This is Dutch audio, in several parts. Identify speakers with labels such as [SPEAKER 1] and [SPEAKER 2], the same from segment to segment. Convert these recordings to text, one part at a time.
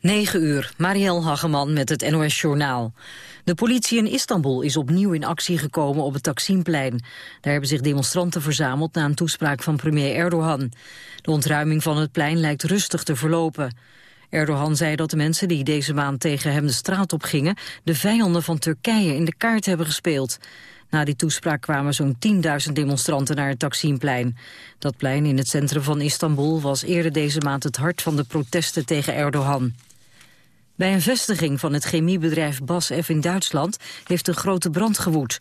[SPEAKER 1] 9 uur, Marielle Hageman met het NOS Journaal. De politie in Istanbul is opnieuw in actie gekomen op het Taksimplein. Daar hebben zich demonstranten verzameld na een toespraak van premier Erdogan. De ontruiming van het plein lijkt rustig te verlopen. Erdogan zei dat de mensen die deze maand tegen hem de straat op gingen... de vijanden van Turkije in de kaart hebben gespeeld. Na die toespraak kwamen zo'n 10.000 demonstranten naar het Taksimplein. Dat plein in het centrum van Istanbul was eerder deze maand het hart van de protesten tegen Erdogan. Bij een vestiging van het chemiebedrijf BASF in Duitsland heeft een grote brand gewoed.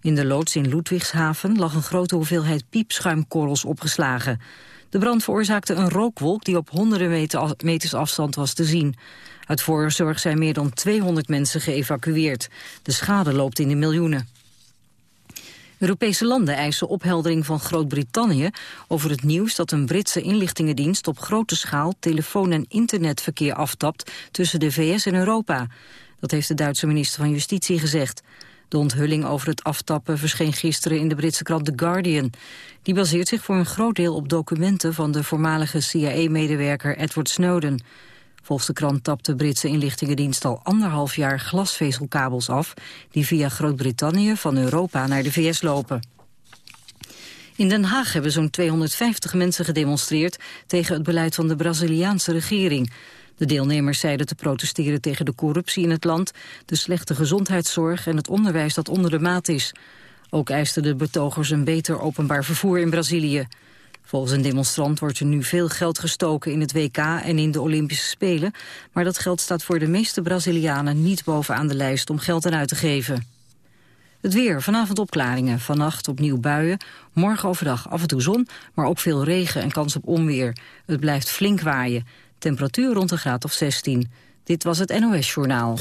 [SPEAKER 1] In de loods in Ludwigshaven lag een grote hoeveelheid piepschuimkorrels opgeslagen. De brand veroorzaakte een rookwolk die op honderden meters afstand was te zien. Uit voorzorg zijn meer dan 200 mensen geëvacueerd. De schade loopt in de miljoenen. Europese landen eisen opheldering van Groot-Brittannië over het nieuws dat een Britse inlichtingendienst op grote schaal telefoon- en internetverkeer aftapt tussen de VS en Europa. Dat heeft de Duitse minister van Justitie gezegd. De onthulling over het aftappen verscheen gisteren in de Britse krant The Guardian. Die baseert zich voor een groot deel op documenten van de voormalige CIA-medewerker Edward Snowden. Volgens de krant tapt de Britse inlichtingendienst al anderhalf jaar glasvezelkabels af... die via Groot-Brittannië van Europa naar de VS lopen. In Den Haag hebben zo'n 250 mensen gedemonstreerd... tegen het beleid van de Braziliaanse regering. De deelnemers zeiden te protesteren tegen de corruptie in het land... de slechte gezondheidszorg en het onderwijs dat onder de maat is. Ook eisten de betogers een beter openbaar vervoer in Brazilië. Volgens een demonstrant wordt er nu veel geld gestoken in het WK en in de Olympische Spelen. Maar dat geld staat voor de meeste Brazilianen niet bovenaan de lijst om geld aan uit te geven. Het weer, vanavond opklaringen, vannacht opnieuw buien. Morgen overdag af en toe zon, maar ook veel regen en kans op onweer. Het blijft flink waaien. Temperatuur rond een graad of 16. Dit was het NOS Journaal.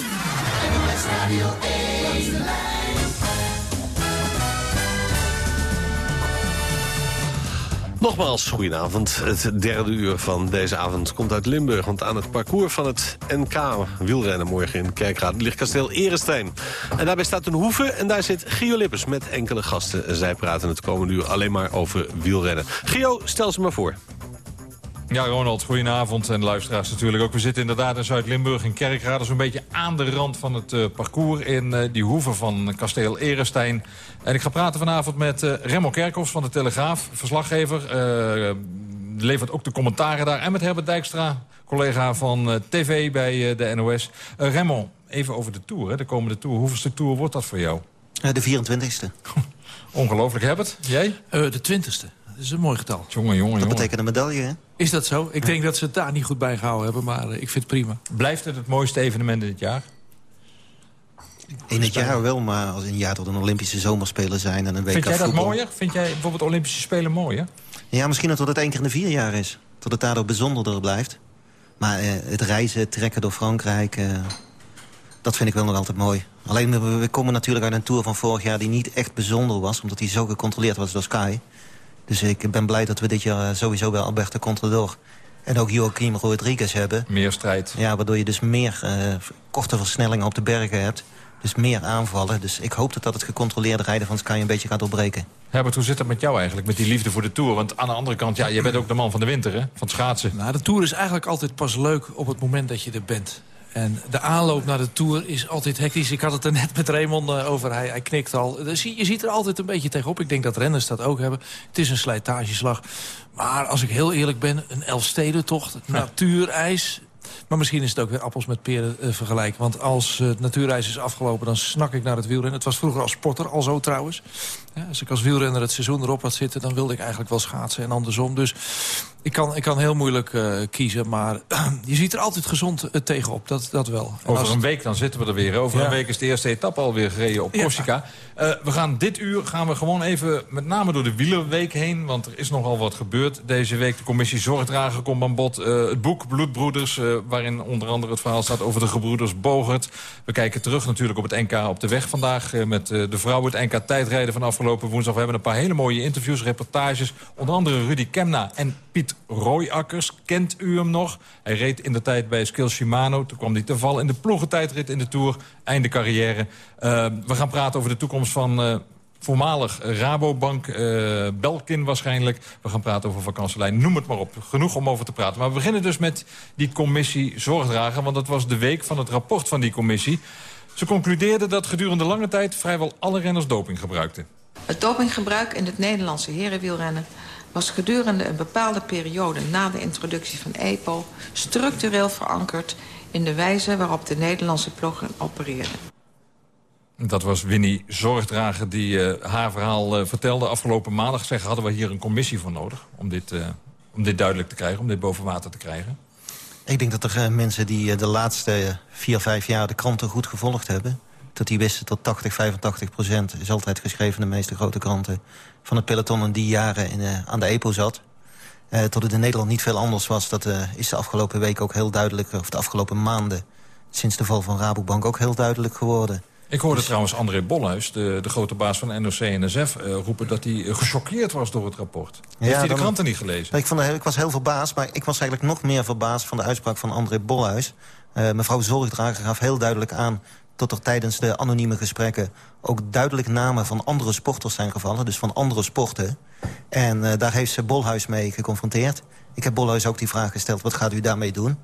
[SPEAKER 2] Nogmaals, goedenavond. Het derde uur van deze avond komt uit Limburg. Want aan het parcours van het NK wielrennen morgen in Kerkrade ligt kasteel Erestein. En daarbij staat een hoeve en daar zit Gio Lippers met enkele gasten. Zij praten het komende uur alleen maar over wielrennen. Gio, stel ze maar voor.
[SPEAKER 3] Ja, Ronald, goedenavond. En luisteraars natuurlijk ook. We zitten inderdaad in Zuid-Limburg in Kerkrade. Zo'n beetje aan de rand van het uh, parcours in uh, die hoeve van kasteel Erestein. En ik ga praten vanavond met uh, Remmel Kerkhoffs van de Telegraaf. Verslaggever. levert ook de commentaren daar. En met Herbert Dijkstra, collega van TV bij de NOS. Remmel, even over de Tour, hè, de komende Tour. Hoeveelste Tour wordt dat voor jou?
[SPEAKER 4] de 24ste.
[SPEAKER 3] Ongelooflijk, Herbert. Jij?
[SPEAKER 5] de 20ste. Dat is een mooi getal.
[SPEAKER 3] Jongen, jongen,
[SPEAKER 4] Dat betekent een medaille, hè?
[SPEAKER 5] Is dat zo? Ik denk dat ze het daar niet goed bij gehouden hebben, maar uh, ik vind het prima.
[SPEAKER 3] Blijft het het mooiste evenement in het jaar?
[SPEAKER 4] In het jaar wel, maar als in een jaar tot een Olympische zomerspelen zijn... en een week
[SPEAKER 3] Vind jij dat
[SPEAKER 4] voetbal...
[SPEAKER 3] mooier? Vind jij bijvoorbeeld Olympische Spelen mooier?
[SPEAKER 4] Ja, misschien dat het één keer in de vier jaar is. Tot het daardoor bijzonderder blijft. Maar uh, het reizen, trekken door Frankrijk... Uh, dat vind ik wel nog altijd mooi. Alleen, we komen natuurlijk uit een Tour van vorig jaar... die niet echt bijzonder was, omdat hij zo gecontroleerd was door Sky... Dus ik ben blij dat we dit jaar sowieso wel Alberto Contador... en ook Joaquim Rodriguez hebben.
[SPEAKER 3] Meer strijd.
[SPEAKER 4] Ja, waardoor je dus meer uh, korte versnellingen op de bergen hebt. Dus meer aanvallen. Dus ik hoop dat, dat het gecontroleerde rijden van Sky een beetje gaat doorbreken.
[SPEAKER 3] Herbert, hoe zit dat met jou eigenlijk, met die liefde voor de Tour? Want aan de andere kant, ja, je bent ook de man van de winter, hè? Van het schaatsen.
[SPEAKER 5] Nou, de Tour is eigenlijk altijd pas leuk op het moment dat je er bent. En de aanloop naar de Tour is altijd hectisch. Ik had het er net met Raymond eh, over, hij, hij knikt al. Dus je ziet er altijd een beetje tegenop. Ik denk dat renners dat ook hebben. Het is een slijtageslag. Maar als ik heel eerlijk ben, een Elfstedentocht, natuurijs... Maar misschien is het ook weer appels met peren uh, vergelijken. Want als uh, het natuurreis is afgelopen, dan snak ik naar het wielrennen. Het was vroeger als sporter al zo trouwens. Ja, als ik als wielrenner het seizoen erop had zitten... dan wilde ik eigenlijk wel schaatsen en andersom. Dus ik kan, ik kan heel moeilijk uh, kiezen. Maar je ziet er altijd gezond uh, tegenop, dat, dat wel.
[SPEAKER 3] Over een week dan zitten we er weer. Over ja. een week is de eerste etappe alweer gereden op Corsica. Ja. Uh, we gaan dit uur gaan we gewoon even met name door de wielerweek heen. Want er is nogal wat gebeurd deze week. De commissie Zorgdrager komt aan bod. het boek Bloedbroeders, waarin onder andere het verhaal staat over de gebroeders Bogert. We kijken terug natuurlijk op het NK op de weg vandaag. met de vrouwen, het NK tijdrijden van afgelopen woensdag. We hebben een paar hele mooie interviews, reportages. Onder andere Rudy Kemna en Piet Rooiakkers. Kent u hem nog? Hij reed in de tijd bij Skill Shimano. Toen kwam hij te vallen in de ploegentijdrit in de Tour. Einde carrière. Uh, we gaan praten over de toekomst van... voormalig Rabobank, uh, Belkin waarschijnlijk. We gaan praten over vakantielijn, noem het maar op. Genoeg om over te praten. Maar we beginnen dus met die commissie Zorgdragen... want dat was de week van het rapport van die commissie. Ze concludeerden dat gedurende lange tijd vrijwel alle renners doping gebruikten.
[SPEAKER 6] Het dopinggebruik in het Nederlandse herenwielrennen was gedurende een bepaalde periode na de introductie van EPO structureel verankerd in de wijze waarop de Nederlandse ploegen opereerden.
[SPEAKER 3] Dat was Winnie Zorgdrager die uh, haar verhaal uh, vertelde afgelopen maandag. Zeg, hadden we hier een commissie voor nodig om dit, uh, om dit duidelijk te krijgen, om dit boven water te krijgen?
[SPEAKER 4] Ik denk dat er mensen die de laatste vier, vijf jaar de kranten goed gevolgd hebben... dat die wisten tot 80, 85 procent, is altijd geschreven in de meeste grote kranten... van het peloton in die jaren in, aan de EPO zat. tot het in Nederland niet veel anders was, dat is de afgelopen week ook heel duidelijk... of de afgelopen maanden, sinds de val van Rabobank ook heel duidelijk geworden...
[SPEAKER 3] Ik hoorde dus- trouwens André Bolhuis, de, de grote baas van NOC-NSF... Uh, eh, roepen dat hij gechoqueerd was door het rapport. Heeft hij de kranten niet gelezen?
[SPEAKER 4] Ik, vond, ik was heel verbaasd, maar ik was eigenlijk nog meer verbaasd... van de uitspraak van André Bolhuis. Uh, mevrouw Zorgdrager gaf heel duidelijk aan tot er tijdens de anonieme gesprekken... ook duidelijk namen van andere sporters zijn gevallen, dus van andere sporten. En uh, daar heeft ze Bolhuis mee geconfronteerd. Ik heb Bolhuis ook die vraag gesteld, wat gaat u daarmee doen?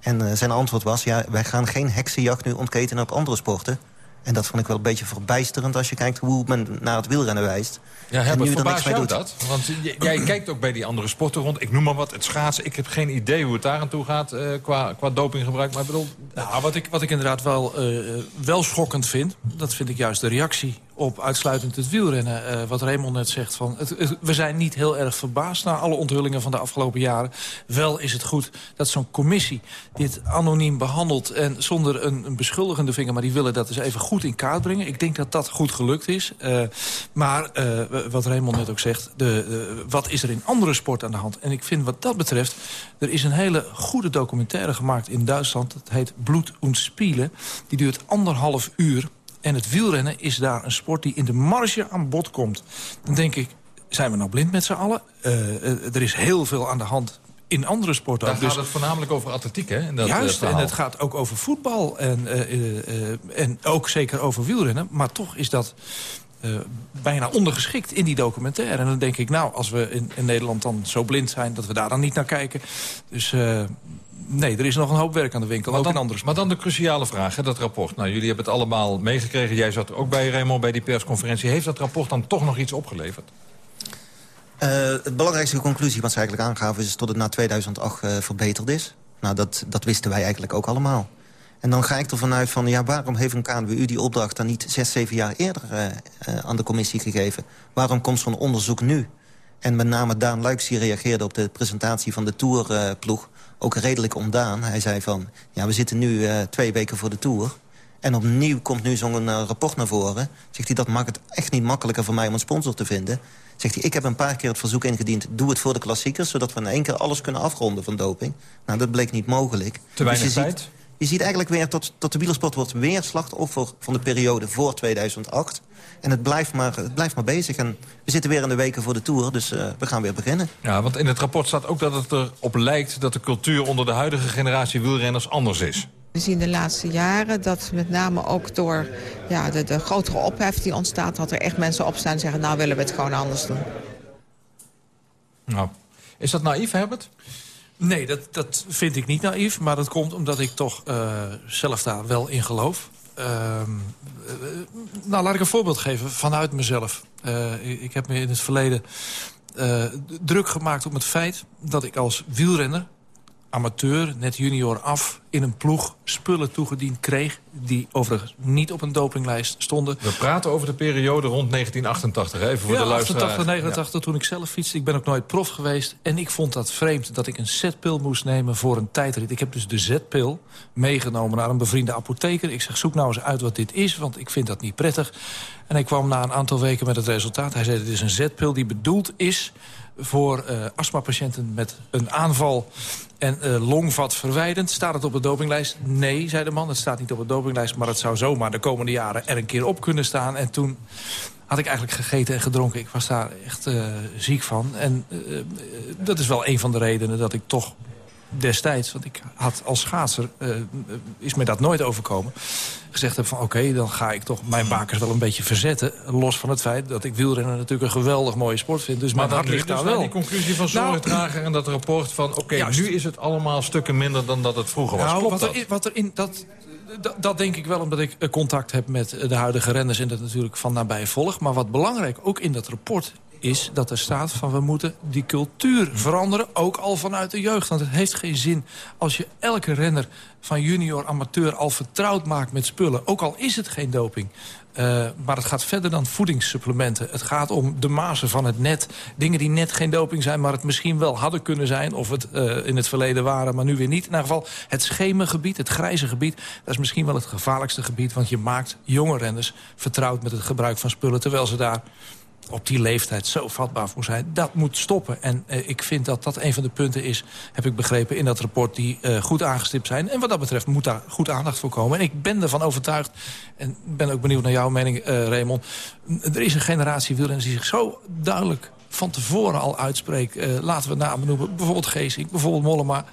[SPEAKER 4] En zijn antwoord was, ja, wij gaan geen heksenjacht nu ontketenen op andere sporten... En dat vond ik wel een beetje verbijsterend als je kijkt hoe men naar het wielrennen wijst.
[SPEAKER 3] Ja, Herbert, en nu niks mee doet. dat? Want jij kijkt ook bij die andere sporten rond. Ik noem maar wat, het schaatsen. Ik heb geen idee hoe het daar aan toe gaat uh, qua, qua dopinggebruik. Maar ik bedoel...
[SPEAKER 5] Nou, wat ik, wat ik inderdaad wel, uh, wel schokkend vind... dat vind ik juist de reactie op uitsluitend het wielrennen. Uh, wat Raymond net zegt. Van, het, we zijn niet heel erg verbaasd na alle onthullingen van de afgelopen jaren. Wel is het goed dat zo'n commissie dit anoniem behandelt... en zonder een, beschuldigende vinger, maar die willen dat dus even goed in kaart brengen. Ik denk dat dat goed gelukt is. Uh, maar uh, wat Raymond net ook zegt, de, wat is er in andere sporten aan de hand? En ik vind wat dat betreft, er is een hele goede documentaire gemaakt in Duitsland. Dat heet Bloed und Spielen. Die duurt anderhalf uur. En het wielrennen is daar een sport die in de marge aan bod komt. Dan denk ik, zijn we nou blind met z'n allen? Uh, er is heel veel aan de hand in andere sporten.
[SPEAKER 3] Daar gaat dus het voornamelijk over atletiek, hè?
[SPEAKER 5] In dat, juist, en het gaat ook over voetbal. En, uh, en ook zeker over wielrennen. Maar toch is dat bijna ondergeschikt in die documentaire. En dan denk ik, nou, als we in, in, Nederland dan zo blind zijn... dat we daar dan niet naar kijken. Dus nee, er is nog een hoop werk aan de winkel.
[SPEAKER 3] Maar,
[SPEAKER 5] ook
[SPEAKER 3] dan,
[SPEAKER 5] in andere
[SPEAKER 3] maar dan de cruciale vraag, hè, dat rapport. Nou, jullie hebben het allemaal meegekregen. Jij zat ook bij Raymond bij die persconferentie. Heeft dat rapport dan toch nog iets opgeleverd?
[SPEAKER 4] Uh, het belangrijkste conclusie wat ze eigenlijk aangaven... is dat het na 2008 uh, verbeterd is. Nou, dat, dat wisten wij eigenlijk ook allemaal. En dan ga ik ervan uit van, ja, waarom heeft een KNWU die opdracht... dan niet zes, zeven jaar eerder uh, aan de commissie gegeven? Waarom komt zo'n onderzoek nu? En met name Daan Luiks die reageerde op de presentatie van de Tourploeg ook redelijk ontdaan. Hij zei van, ja, we zitten nu uh, twee weken voor de Tour... En opnieuw komt nu zo'n uh, rapport naar voren. Zegt hij, dat maakt het echt niet makkelijker voor mij om een sponsor te vinden. Zegt hij, ik heb een paar keer het verzoek ingediend... doe het voor de klassiekers, zodat we in één keer alles kunnen afronden van doping. Nou, dat bleek niet mogelijk.
[SPEAKER 3] Te weinig dus je tijd? Ziet,
[SPEAKER 4] je ziet eigenlijk weer dat, dat de wielersport wordt weer slachtoffer... van de periode voor 2008. En het blijft, maar, het blijft maar bezig. En we zitten weer in de weken voor de Tour, dus uh, we gaan weer beginnen.
[SPEAKER 3] Ja, want in het rapport staat ook dat het erop lijkt... dat de cultuur onder de huidige generatie wielrenners anders is.
[SPEAKER 7] We zien de laatste jaren dat met name ook door ja, de, de grotere ophef die ontstaat... dat er echt mensen opstaan en zeggen, nou willen we het gewoon anders doen.
[SPEAKER 3] Nou, is dat naïef, Herbert?
[SPEAKER 5] Nee, dat, dat vind ik niet naïef. Maar dat komt omdat ik toch uh, zelf daar wel in geloof. Uh, nou, laat ik een voorbeeld geven vanuit mezelf. Uh, ik heb me in het verleden druk gemaakt om het feit... dat ik als wielrenner amateur, net junior af... in een ploeg spullen toegediend kreeg... die overigens niet op een dopinglijst stonden.
[SPEAKER 3] We praten over de periode rond 1988, even voor
[SPEAKER 5] ja,
[SPEAKER 3] de luisteraar.
[SPEAKER 5] 88, 89, toen ik zelf fietste. Ik ben ook nooit prof geweest. En ik vond dat vreemd dat ik een zetpil moest nemen voor een tijdrit. Ik heb dus de zetpil meegenomen naar een bevriende apotheker. Ik zeg, zoek nou eens uit wat dit is, want ik vind dat niet prettig. En hij kwam na een aantal weken met het resultaat. Hij zei, dit is een zetpil die bedoeld is voor uh, astmapatiënten met een aanval en uh, longvat verwijdend. Staat het op de dopinglijst? Nee, zei de man. Het staat niet op de dopinglijst, maar het zou zomaar de komende jaren er een keer op kunnen staan. En toen had ik eigenlijk gegeten en gedronken. Ik was daar echt uh, ziek van. En dat is wel een van de redenen dat ik toch destijds, want ik had als schaatser, uh, is me dat nooit overkomen... gezegd heb van oké, dan ga ik toch mijn bakers wel een beetje verzetten. Los van het feit dat ik wielrennen natuurlijk een geweldig mooie sport vind. Dus
[SPEAKER 3] maar
[SPEAKER 5] hart ligt
[SPEAKER 3] dus
[SPEAKER 5] daar wel.
[SPEAKER 3] die conclusie van Zorgdrager nou, en dat rapport van... oké, nu is het allemaal stukken minder dan dat het vroeger was.
[SPEAKER 5] Nou,
[SPEAKER 3] Klopt
[SPEAKER 5] wat
[SPEAKER 3] dat?
[SPEAKER 5] Er, wat er in, dat, dat, dat, denk ik wel omdat ik eh, contact heb met de huidige renners... en dat natuurlijk van nabij volg. Maar wat belangrijk ook in dat rapport is dat er staat van we moeten die cultuur veranderen, ook al vanuit de jeugd. Want het heeft geen zin als je elke renner van junior, amateur al vertrouwd maakt met spullen. Ook al is het geen doping. Uh, maar het gaat verder dan voedingssupplementen. Het gaat om de mazen van het net. Dingen die net geen doping zijn, maar het misschien wel hadden kunnen zijn. Of het uh, in het verleden waren, maar nu weer niet. In ieder geval het schemengebied, het grijze gebied. Dat is misschien wel het gevaarlijkste gebied. Want je maakt jonge renners vertrouwd met het gebruik van spullen. Terwijl ze daar op die leeftijd zo vatbaar voor zijn. Dat moet stoppen. En uh, ik vind dat dat een van de punten is, heb ik begrepen... in dat rapport die uh, goed aangestipt zijn. En wat dat betreft moet daar goed aandacht voor komen. En ik ben ervan overtuigd, en ben ook benieuwd naar jouw mening, uh, Raymond... er is een generatie wielrenners die zich zo duidelijk van tevoren al uitspreekt. laten we namen noemen, bijvoorbeeld Geesink, bijvoorbeeld Mollema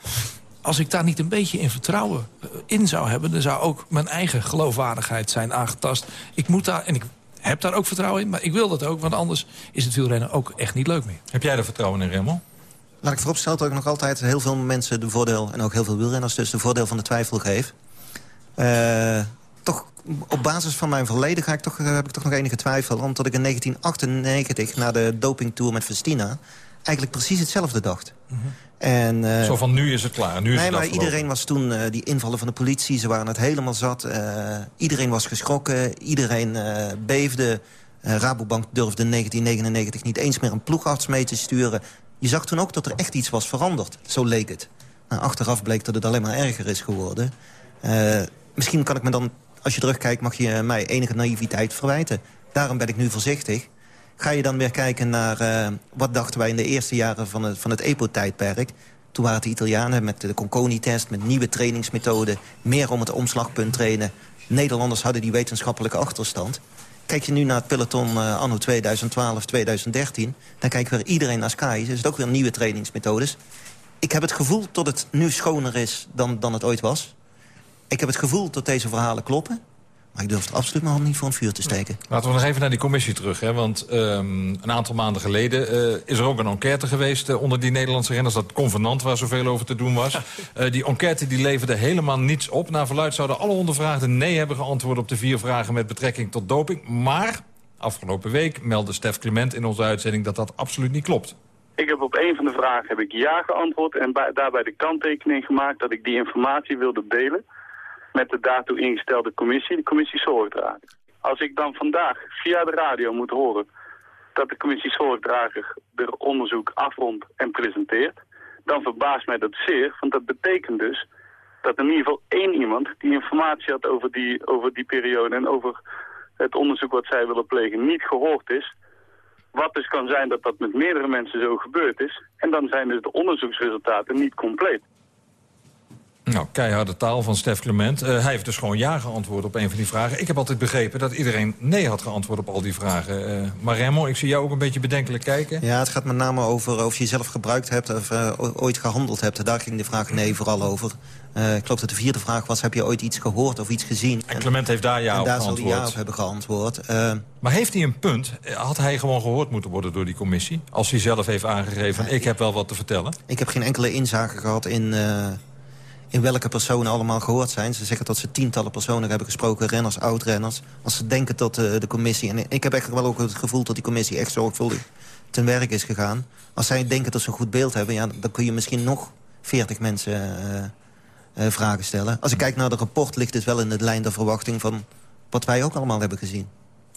[SPEAKER 5] als ik daar niet een beetje in vertrouwen in zou hebben... dan zou ook mijn eigen geloofwaardigheid zijn aangetast. Ik moet daar, en ik heb daar ook vertrouwen in, maar ik wil dat ook. Want anders is het wielrennen ook echt niet leuk meer.
[SPEAKER 3] Heb jij er vertrouwen in, Remmel?
[SPEAKER 4] Laat ik vooropstellen dat ik nog altijd heel veel mensen de voordeel... en ook heel veel wielrenners dus de voordeel van de twijfel geef. Uh, toch op basis van mijn verleden ga ik toch, heb ik toch nog enige twijfel. Omdat ik in 1998 na de dopingtour met Festina... eigenlijk precies hetzelfde dacht.
[SPEAKER 3] Mm -hmm. En, uh, Zo van nu is het klaar, nu is
[SPEAKER 4] nee,
[SPEAKER 3] het
[SPEAKER 4] maar iedereen was toen, uh, die invallen van de politie, ze waren het helemaal zat. Uh, iedereen was geschrokken, iedereen beefde. Rabobank durfde in 1999 niet eens meer een ploegarts mee te sturen. Je zag toen ook dat er echt iets was veranderd, zo leek het. Nou, achteraf bleek dat het alleen maar erger is geworden. misschien kan ik me dan, als je terugkijkt, mag je mij enige naïviteit verwijten. Daarom ben ik nu voorzichtig. Ga je dan weer kijken naar uh, wat dachten wij in de eerste jaren van het, van het EPO-tijdperk. Toen waren het de Italianen met de Conconi-test, met nieuwe trainingsmethoden. Meer om het omslagpunt trainen. Nederlanders hadden die wetenschappelijke achterstand. Kijk je nu naar het peloton uh, anno 2012, 2013... dan kijkt weer iedereen naar Sky. Er zitten ook weer nieuwe trainingsmethodes. Ik heb het gevoel dat het nu schoner is dan, dan het ooit was. Ik heb het gevoel dat deze verhalen kloppen. Maar ik durf het absoluut mijn hand niet voor een vuur te steken.
[SPEAKER 3] Laten we nog even naar die commissie terug. Hè? Want um, een aantal maanden geleden uh, is er ook een enquête geweest... Uh, onder die Nederlandse renners, dat convenant waar zoveel over te doen was. Uh, die enquête die leverde helemaal niets op. Naar verluid zouden alle ondervraagden nee hebben geantwoord... op de vier vragen met betrekking tot doping. Maar afgelopen week meldde Stef Clement in onze uitzending... dat dat absoluut niet klopt.
[SPEAKER 8] Ik heb op een van de vragen heb ik ja geantwoord... en bij, daarbij de kanttekening gemaakt dat ik die informatie wilde delen met de daartoe ingestelde commissie, de commissie Zorgdrager. Als ik dan vandaag via de radio moet horen dat de commissie Zorgdrager er onderzoek afrondt en presenteert, dan verbaast mij dat zeer, want dat betekent dus dat in ieder geval één iemand die informatie had over die, over die periode en over het onderzoek wat zij willen plegen niet gehoord is. Wat dus kan zijn dat dat met meerdere mensen zo gebeurd is. En dan zijn dus de onderzoeksresultaten niet compleet.
[SPEAKER 3] Nou, keiharde taal van Stef Clement. Uh, hij heeft dus gewoon ja geantwoord op een van die vragen. Ik heb altijd begrepen dat iedereen nee had geantwoord op al die vragen. Uh, maar Remo, ik zie jou ook een beetje bedenkelijk kijken.
[SPEAKER 4] Ja, het gaat met name over of je zelf gebruikt hebt of uh, ooit gehandeld hebt. Daar ging de vraag nee vooral over. ik geloof dat de vierde vraag was, heb je ooit iets gehoord of iets gezien?
[SPEAKER 3] En Clement heeft daar ja
[SPEAKER 4] en
[SPEAKER 3] op
[SPEAKER 4] daar
[SPEAKER 3] geantwoord.
[SPEAKER 4] zal hij ja op hebben geantwoord.
[SPEAKER 3] maar heeft hij een punt? Had hij gewoon gehoord moeten worden door die commissie? Als hij zelf heeft aangegeven, ik heb wel wat te vertellen.
[SPEAKER 4] Ik heb geen enkele inzage gehad in in welke personen allemaal gehoord zijn. Ze zeggen dat ze tientallen personen hebben gesproken, renners, oud-renners. Als ze denken dat uh, de commissie... en ik heb eigenlijk wel ook het gevoel dat die commissie echt zorgvuldig ten werk is gegaan. Als zij denken dat ze een goed beeld hebben... Ja, dan kun je misschien nog veertig mensen uh, uh, vragen stellen. Als ik kijk naar het rapport ligt het wel in de lijn de verwachting... van wat wij ook allemaal hebben gezien.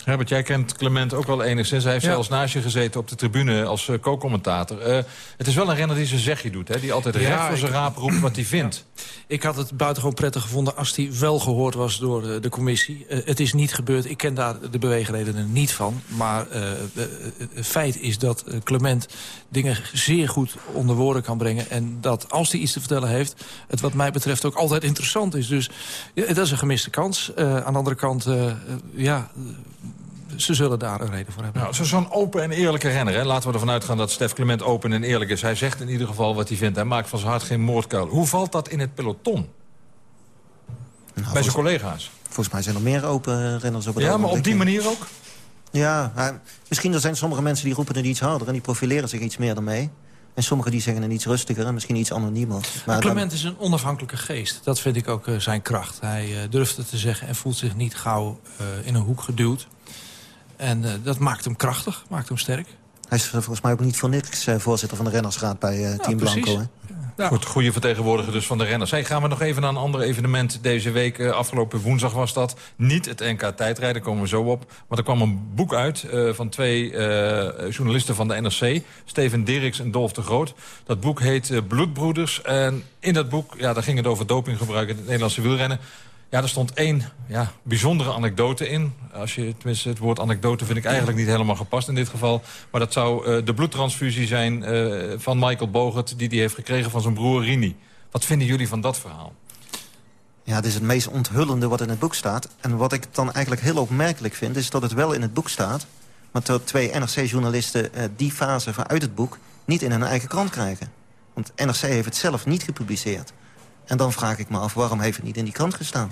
[SPEAKER 3] Herbert, jij kent Clement ook wel enigszins. Hij heeft ja. zelfs naast je gezeten op de tribune als uh, co-commentator. Uh, het is wel een renner die zijn zegje doet. Hè? Die altijd ja, recht voor zijn raap roept wat hij vindt.
[SPEAKER 5] Ja. Ik had het buitengewoon prettig gevonden als hij wel gehoord was door uh, de commissie. het is niet gebeurd. Ik ken daar de beweegredenen niet van. Maar het feit is dat Clement dingen zeer goed onder woorden kan brengen. En dat als hij iets te vertellen heeft... het wat mij betreft ook altijd interessant is. Dus dat is een gemiste kans. aan de andere kant, ja ze zullen daar een reden voor hebben.
[SPEAKER 3] Nou, Zo'n open en eerlijke renner. Hè? Laten we ervan uitgaan dat Stef Clement open en eerlijk is. Hij zegt in ieder geval wat hij vindt. Hij maakt van zijn hart geen moordkuil. Hoe valt dat in het peloton?
[SPEAKER 4] Nou,
[SPEAKER 3] Bij zijn collega's?
[SPEAKER 4] Volgens mij zijn er meer open renners op het
[SPEAKER 3] Ja, maar op die manier ook?
[SPEAKER 4] Ja, maar misschien er zijn sommige mensen die roepen het iets harder... en die profileren zich iets meer daarmee. En sommigen die zeggen het iets rustiger en misschien iets anoniemer. Maar dan-
[SPEAKER 5] Clement is een onafhankelijke geest. Dat vind ik ook eh, zijn kracht. Hij eh, durft het te zeggen en voelt zich niet gauw eh, in een hoek geduwd. En eh, dat maakt hem krachtig, maakt hem sterk.
[SPEAKER 4] Hij is volgens mij ook niet voor niks eh, voorzitter van de rennersraad bij eh, Team
[SPEAKER 5] precies.
[SPEAKER 4] Blanco. Hè?
[SPEAKER 5] Ja.
[SPEAKER 3] Goed, goede vertegenwoordiger dus van de renners. Hey, gaan we nog even naar een ander evenement deze week. Eh, afgelopen woensdag was dat. Niet het NK tijdrijden, komen we zo op. Maar er kwam een boek uit eh, van twee eh, journalisten van de NRC. Steven Dirks en Dolf de Groot. Dat boek heet eh, Bloedbroeders. En in dat boek, ja, daar ging het over dopinggebruik in het Nederlandse wielrennen. Ja, er stond één ja, bijzondere anekdote in. Als je, tenminste, het woord anekdote vind ik eigenlijk niet helemaal gepast in dit geval. Maar dat zou eh, de bloedtransfusie zijn eh, van Michael Bogert... die hij heeft gekregen van zijn broer Rini. Wat vinden jullie van dat verhaal?
[SPEAKER 4] Ja, het is het meest onthullende wat in het boek staat. En wat ik dan eigenlijk heel opmerkelijk vind... is dat het wel in het boek staat... maar dat twee NRC-journalisten eh, die fase vanuit het boek... niet in hun eigen krant krijgen. Want NRC heeft het zelf niet gepubliceerd. En dan vraag ik me af, waarom heeft het niet in die krant gestaan?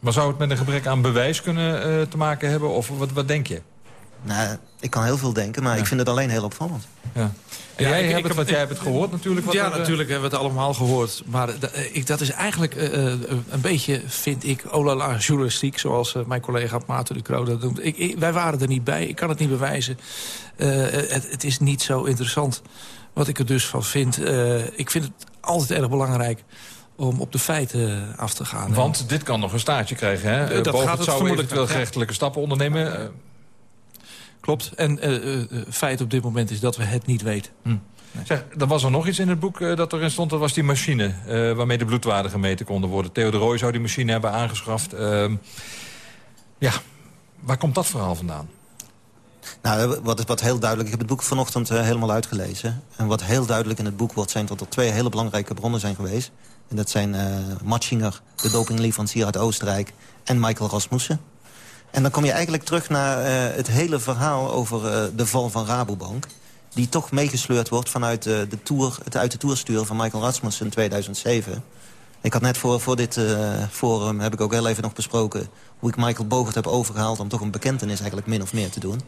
[SPEAKER 3] Maar zou het met een gebrek aan bewijs kunnen eh, te maken hebben? Of wat, wat denk je?
[SPEAKER 4] Nou, ik kan heel veel denken, maar
[SPEAKER 3] Ja.
[SPEAKER 4] ik vind het alleen heel opvallend.
[SPEAKER 3] Ja. En
[SPEAKER 5] Ja,
[SPEAKER 3] jij,
[SPEAKER 5] ik-
[SPEAKER 3] hebt
[SPEAKER 5] ik
[SPEAKER 3] het, want jij hebt het gehoord natuurlijk. Wat
[SPEAKER 5] ja,
[SPEAKER 3] er, eh,
[SPEAKER 5] natuurlijk hebben we het allemaal gehoord. Maar eh, ik, dat is eigenlijk een beetje, vind ik, olala journalistiek... zoals mijn collega Maarten de Croo dat noemt. Ik, ik- wij waren er niet bij, ik kan het niet bewijzen. Eh, het, het is niet zo interessant wat ik er dus van vind. Eh, ik vind het altijd erg belangrijk om op de feiten af te gaan.
[SPEAKER 3] Want dit kan nog een staartje krijgen. Hè?
[SPEAKER 5] Eh,
[SPEAKER 3] Eh,
[SPEAKER 5] dat
[SPEAKER 3] Bogert
[SPEAKER 5] gaat het
[SPEAKER 3] zou eventueel
[SPEAKER 5] ja.
[SPEAKER 3] gerechtelijke stappen ondernemen. Eh,
[SPEAKER 5] Klopt. En eh, eh, eh, feit op dit moment is dat we het niet weten.
[SPEAKER 3] Zeg, er was er nog iets in het boek eh, dat erin stond. Dat was die machine eh, waarmee de bloedwaarden gemeten konden worden. Theo de Rooij zou die machine hebben aangeschaft. Ehm, ja, waar komt dat verhaal vandaan?
[SPEAKER 4] Nou, wat, wat heel duidelijk... Ik heb het boek vanochtend eh, helemaal uitgelezen. En wat heel duidelijk in het boek wordt... zijn dat er twee hele belangrijke bronnen zijn geweest. En dat zijn eh Matschinger, de dopingleverancier uit Oostenrijk... en Michael Rasmussen. En dan kom je eigenlijk terug naar eh, het hele verhaal... over de val van Rabobank. Die toch meegesleurd wordt vanuit de tour, het uit de tourstuur van Michael Rasmussen in 2007. Ik had net voor, voor dit forum heb ik ook heel even nog besproken... hoe ik Michael Bogert heb overgehaald om toch een bekentenis eigenlijk min of meer te doen.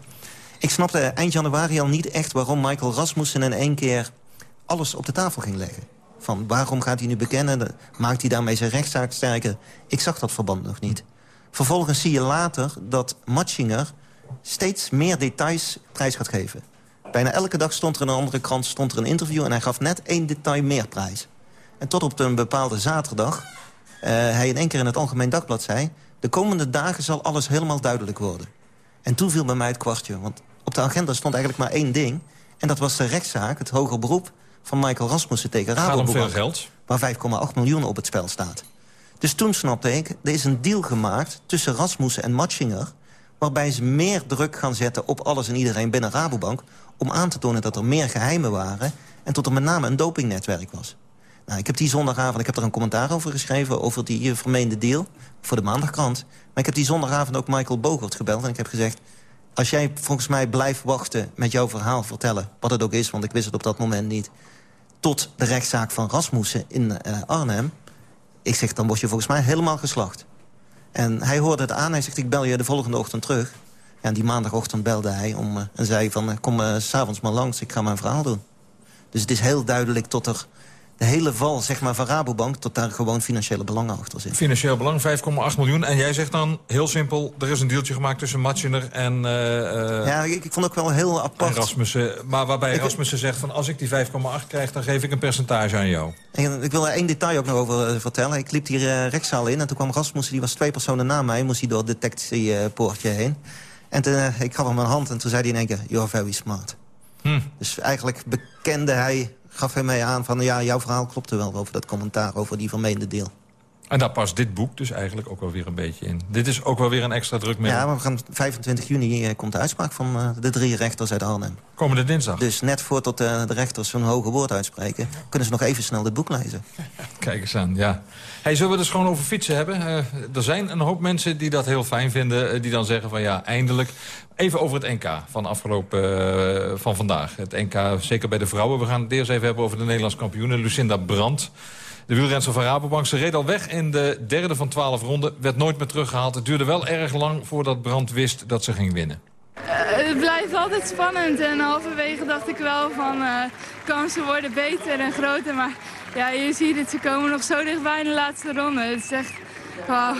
[SPEAKER 4] Ik snapte eind januari al niet echt waarom Michael Rasmussen in één keer alles op de tafel ging leggen. Van waarom gaat hij nu bekennen? Maakt hij daarmee zijn rechtszaak sterker? Ik zag dat verband nog niet. Vervolgens zie je later dat Matschinger steeds meer details prijs gaat geven. Bijna elke dag stond er in een andere krant stond er een interview... en hij gaf net één detail meer prijs. En tot op een bepaalde zaterdag... eh, hij in één keer in het Algemeen Dagblad zei... de komende dagen zal alles helemaal duidelijk worden. En toen viel bij mij het kwartje. Want op de agenda stond eigenlijk maar één ding... en dat was de rechtszaak, het hoger beroep... van Michael Rasmussen tegen
[SPEAKER 3] Het gaat om
[SPEAKER 4] Rabobank waar 5,8 miljoen op het spel staat. Dus toen snapte ik, er is een deal gemaakt tussen Rasmussen en Matschinger... waarbij ze meer druk gaan zetten op alles en iedereen binnen Rabobank... om aan te tonen dat er meer geheimen waren... en tot er met name een dopingnetwerk was. Nou, ik heb die zondagavond, ik heb er een commentaar over geschreven... over die eh, vermeende deal voor de maandagkrant. Maar ik heb die zondagavond ook Michael Bogert gebeld en ik heb gezegd... als jij volgens mij blijft wachten met jouw verhaal vertellen... wat het ook is, want ik wist het op dat moment niet tot de rechtszaak van Rasmussen in eh, Arnhem. Ik zeg, dan word je volgens mij helemaal geslacht. En hij hoorde het aan. Hij zegt, ik bel je de volgende ochtend terug. En die maandagochtend belde hij om, eh, en zei van... eh, kom s s'avonds maar langs, ik ga mijn verhaal doen. Dus het is heel duidelijk tot er de hele val zeg maar, van Rabobank... tot daar gewoon financiële belangen achter zitten.
[SPEAKER 3] Financieel belang, 5,8 miljoen. En jij zegt dan, heel simpel, er is een deeltje gemaakt tussen Matjener en, eh, eh,
[SPEAKER 4] Ja, ik, ik vond het ook wel heel apart.
[SPEAKER 3] Rasmussen. Maar waarbij
[SPEAKER 4] Ik-
[SPEAKER 3] Rasmussen zegt van, als ik die 5,8 krijg, dan geef ik een percentage aan jou.
[SPEAKER 4] En ik wil er één detail ook nog over eh, vertellen. Ik liep hier eh, rechtszaal in en toen kwam Rasmussen, die was twee personen na mij... moest hij door het detectiepoortje heen. En toen, ik gaf hem een hand en toen zei hij in één keer... you're very smart.
[SPEAKER 3] Hm.
[SPEAKER 4] Dus eigenlijk bekende hij, gaf hij mij aan van... ja, jouw verhaal klopte wel over dat commentaar over die vermeende deal.
[SPEAKER 3] En daar past dit boek dus eigenlijk ook wel weer een beetje in. Dit is ook wel weer een extra druk middel.
[SPEAKER 4] Ja, maar we gaan 25 juni eh, komt de uitspraak van eh, de drie rechters uit Arnhem.
[SPEAKER 3] Komende dinsdag.
[SPEAKER 4] Dus net voordat uh, de rechters hun hoge woord uitspreken... kunnen ze nog even snel dit boek lezen.
[SPEAKER 3] Kijk eens aan, ja. Hey, zullen we het dus gewoon over fietsen hebben? Uh, er zijn een hoop mensen die dat heel fijn vinden. die dan zeggen van ja, eindelijk. Even over het NK van afgelopen van vandaag. Het NK, zeker bij de vrouwen. We gaan het eerst even hebben over de Nederlands kampioenen. Lucinda Brandt. De wielrenster van Rabobank, ze reed al weg in de derde van twaalf ronden. Werd nooit meer teruggehaald. Het duurde wel erg lang voordat Brand wist dat ze ging winnen.
[SPEAKER 9] Uh, het blijft altijd spannend en halverwege dacht ik wel van uh, kansen worden beter en groter. Maar ja, je ziet het, ze komen nog zo dichtbij in de laatste ronde. Het is echt, wow.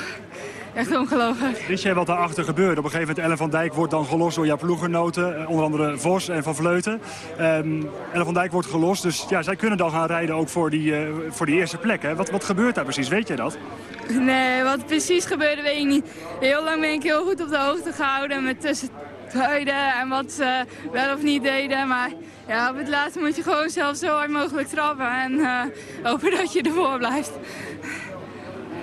[SPEAKER 9] Echt ongelooflijk.
[SPEAKER 10] Wist jij wat daarachter gebeurde? Op een gegeven moment Ellen van Dijk wordt dan gelost door jouw ploeggenoten. Eh, onder andere Vos en Van Vleuten. Um, Ellen van Dijk wordt gelost. Dus ja, zij kunnen dan gaan rijden ook voor die, uh, voor die eerste plek. Hè? Wat, wat gebeurt daar precies? Weet jij dat?
[SPEAKER 9] Nee, wat precies gebeurde weet ik niet. Heel lang ben ik heel goed op de hoogte gehouden met tussentuiden en wat ze wel of niet deden. Maar ja, op het laatste moet je gewoon zelf zo hard mogelijk trappen en uh, hopen dat je ervoor blijft.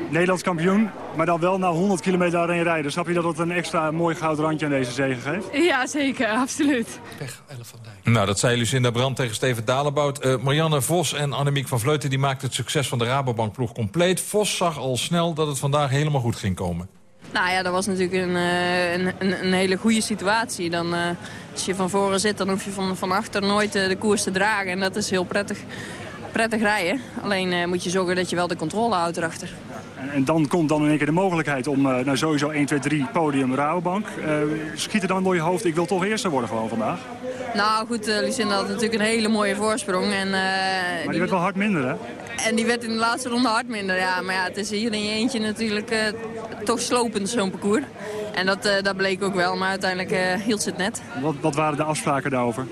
[SPEAKER 10] Nederlands kampioen, maar dan wel na 100 kilometer alleen rijden. Snap je dat dat een extra mooi goud randje aan deze zege geeft?
[SPEAKER 9] Ja, zeker, absoluut.
[SPEAKER 5] Pech, van Dijk.
[SPEAKER 3] Nou, dat zei Lucinda Brand tegen Steven Dalebout. Uh, Marianne Vos en Annemiek van Vleuten die maakten het succes van de Rabobankploeg compleet. Vos zag al snel dat het vandaag helemaal goed ging komen.
[SPEAKER 11] Nou ja, dat was natuurlijk een, een, een, een hele goede situatie. Dan, uh, als je van voren zit, dan hoef je van, van achter nooit de koers te dragen. En dat is heel prettig, prettig rijden. Alleen uh, moet je zorgen dat je wel de controle houdt erachter.
[SPEAKER 10] En, dan komt dan in één keer de mogelijkheid om uh, nou sowieso 1, 2, 3 podium Rabobank. Uh, schiet er dan door je hoofd, ik wil toch eerste worden gewoon vandaag?
[SPEAKER 11] Nou goed, uh, Lucinda had natuurlijk een hele mooie voorsprong. En,
[SPEAKER 10] maar die, die werd wel hard minder hè?
[SPEAKER 11] En die werd in de laatste ronde hard minder, ja. Maar ja, het is hier in je eentje natuurlijk toch slopend zo'n parcours. En dat, dat bleek ook wel, maar uiteindelijk hield ze het net.
[SPEAKER 10] Wat, wat waren de afspraken daarover?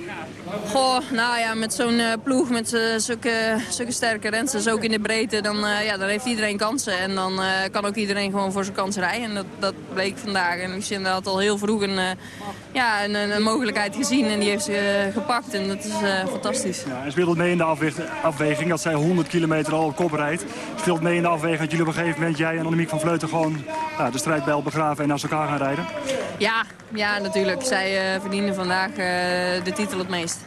[SPEAKER 11] Goh, nou ja, met zo'n uh, ploeg, met uh, zulke, zulke sterke rensters, ook in de breedte, dan, uh, ja, dan heeft iedereen kansen. En dan kan ook iedereen gewoon voor zijn kans rijden. En dat, dat bleek vandaag. En Lucinda had al heel vroeg een, ja, een, een, mogelijkheid gezien en die heeft ze gepakt. En dat is fantastisch.
[SPEAKER 10] Ja, en speelt het mee in de afweging dat zij 100 kilometer al op kop rijdt? Speelt mee in de afweging dat jullie op een gegeven moment, jij en Annemiek van Vleuten, gewoon de strijdbijl begraven en naast elkaar gaan rijden?
[SPEAKER 11] Ja, ja natuurlijk. Zij verdienen vandaag de titel het meest.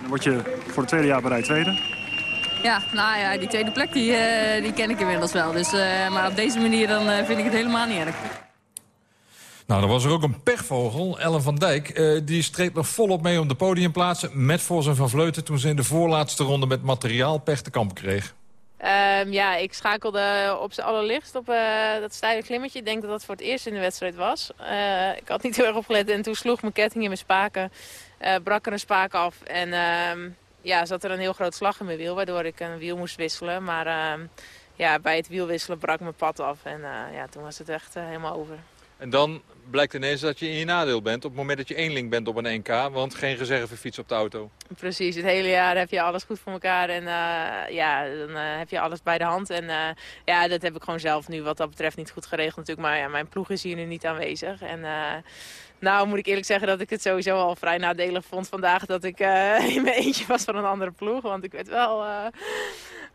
[SPEAKER 10] Dan word je voor het tweede jaar bereid tweede.
[SPEAKER 11] Ja, nou ja, die tweede plek die, uh, die ken ik inmiddels wel. Dus, uh, maar op deze manier dan, uh, vind ik het helemaal niet erg.
[SPEAKER 3] Nou, er was er ook een pechvogel, Ellen van Dijk. die streed nog volop mee om de podiumplaatsen met Vos en Van Vleuten... toen ze in de voorlaatste ronde met materiaalpech te kampen kreeg.
[SPEAKER 12] Um, ja, ik schakelde op z'n allerlichtst op dat steile klimmetje. Ik denk dat dat voor het eerst in de wedstrijd was. ik had niet heel erg opgelet en toen sloeg mijn ketting in mijn spaken. Uh, brak er een spaak af en uh, ja, zat er een heel groot slag in mijn wiel, waardoor ik een wiel moest wisselen. Maar uh, ja, bij het wielwisselen brak mijn pad af en eh, ja, toen was het echt eh, helemaal over.
[SPEAKER 3] En dan blijkt ineens dat je in je nadeel bent op het moment dat je eenling bent op een NK, want geen reservefiets op de auto.
[SPEAKER 12] Precies, het hele jaar heb je alles goed voor elkaar en ja, dan heb je alles bij de hand. En ja, dat heb ik gewoon zelf nu wat dat betreft niet goed geregeld natuurlijk, maar ja, mijn ploeg is hier nu niet aanwezig. En nou, moet ik eerlijk zeggen dat ik het sowieso al vrij nadelig vond vandaag dat ik in mijn eentje was van een andere ploeg. Want ik werd wel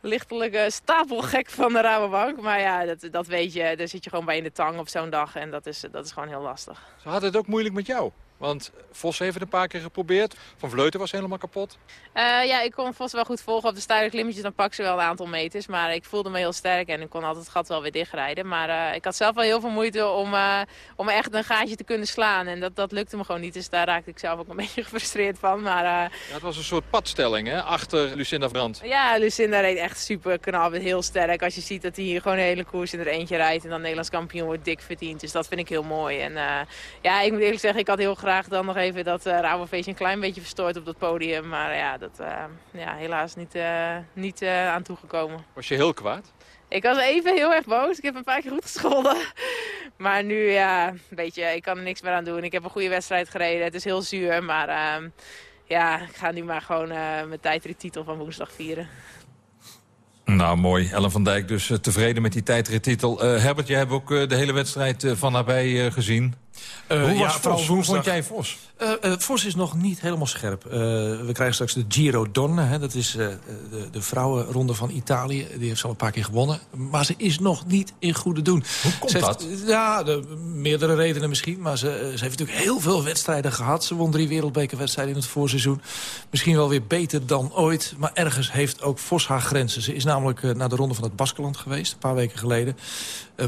[SPEAKER 12] lichtelijk stapelgek van de Rabobank. Maar ja, dat, dat weet je. Daar zit je gewoon bij in de tang op zo'n dag en dat is, dat is gewoon heel lastig.
[SPEAKER 3] Ze had het ook moeilijk met jou? Want Vos heeft het een paar keer geprobeerd. Van Vleuten was helemaal kapot.
[SPEAKER 12] Uh, ja, ik kon Vos wel goed volgen op de steile klimmetjes. Dan pak ze wel een aantal meters. Maar ik voelde me heel sterk en ik kon altijd het gat wel weer dichtrijden. Maar uh, ik had zelf wel heel veel moeite om, uh, om echt een gaatje te kunnen slaan. En dat, dat lukte me gewoon niet. Dus daar raakte ik zelf ook een beetje gefrustreerd van. Maar, ja,
[SPEAKER 3] het was een soort padstelling hè? achter Lucinda Brandt.
[SPEAKER 12] Ja, Lucinda reed echt super knap. Heel sterk. Als je ziet dat hij hier gewoon een hele koers in er eentje rijdt. En dan Nederlands kampioen wordt dik verdiend. Dus dat vind ik heel mooi. En ja, ik moet eerlijk zeggen, ik had heel graag dan nog even dat uh, Rabofeestje een klein beetje verstoord op dat podium. Maar ja, dat uh, ja, helaas niet, uh, niet uh, aan toegekomen.
[SPEAKER 3] Was je heel kwaad?
[SPEAKER 12] Ik was even heel erg boos. Ik heb een paar keer goed gescholden. Maar nu, ja, weet je, ik kan er niks meer aan doen. Ik heb een goede wedstrijd gereden. Het is heel zuur, maar uh, ja, ik ga nu maar gewoon mijn tijdrittitel van woensdag vieren.
[SPEAKER 3] Nou, mooi. Ellen van Dijk dus tevreden met die tijdrittitel. Herbert, jij hebt ook de hele wedstrijd van nabij gezien. Uh, hoe was ja, Vos? Hoe vond jij Vos?
[SPEAKER 5] Uh, uh, Vos is nog niet helemaal scherp. we krijgen straks de Giro Donne. Hè, dat is de, de vrouwenronde van Italië. Die heeft ze al een paar keer gewonnen. Maar ze is nog niet in goede doen.
[SPEAKER 3] Hoe komt
[SPEAKER 5] ze
[SPEAKER 3] dat?
[SPEAKER 5] Heeft, ja, de, meerdere redenen misschien. Maar ze, ze heeft natuurlijk heel veel wedstrijden gehad. Ze won drie wereldbekerwedstrijden in het voorseizoen. Misschien wel weer beter dan ooit. Maar ergens heeft ook Vos haar grenzen. Ze is namelijk naar de ronde van het Baskeland geweest. Een paar weken geleden.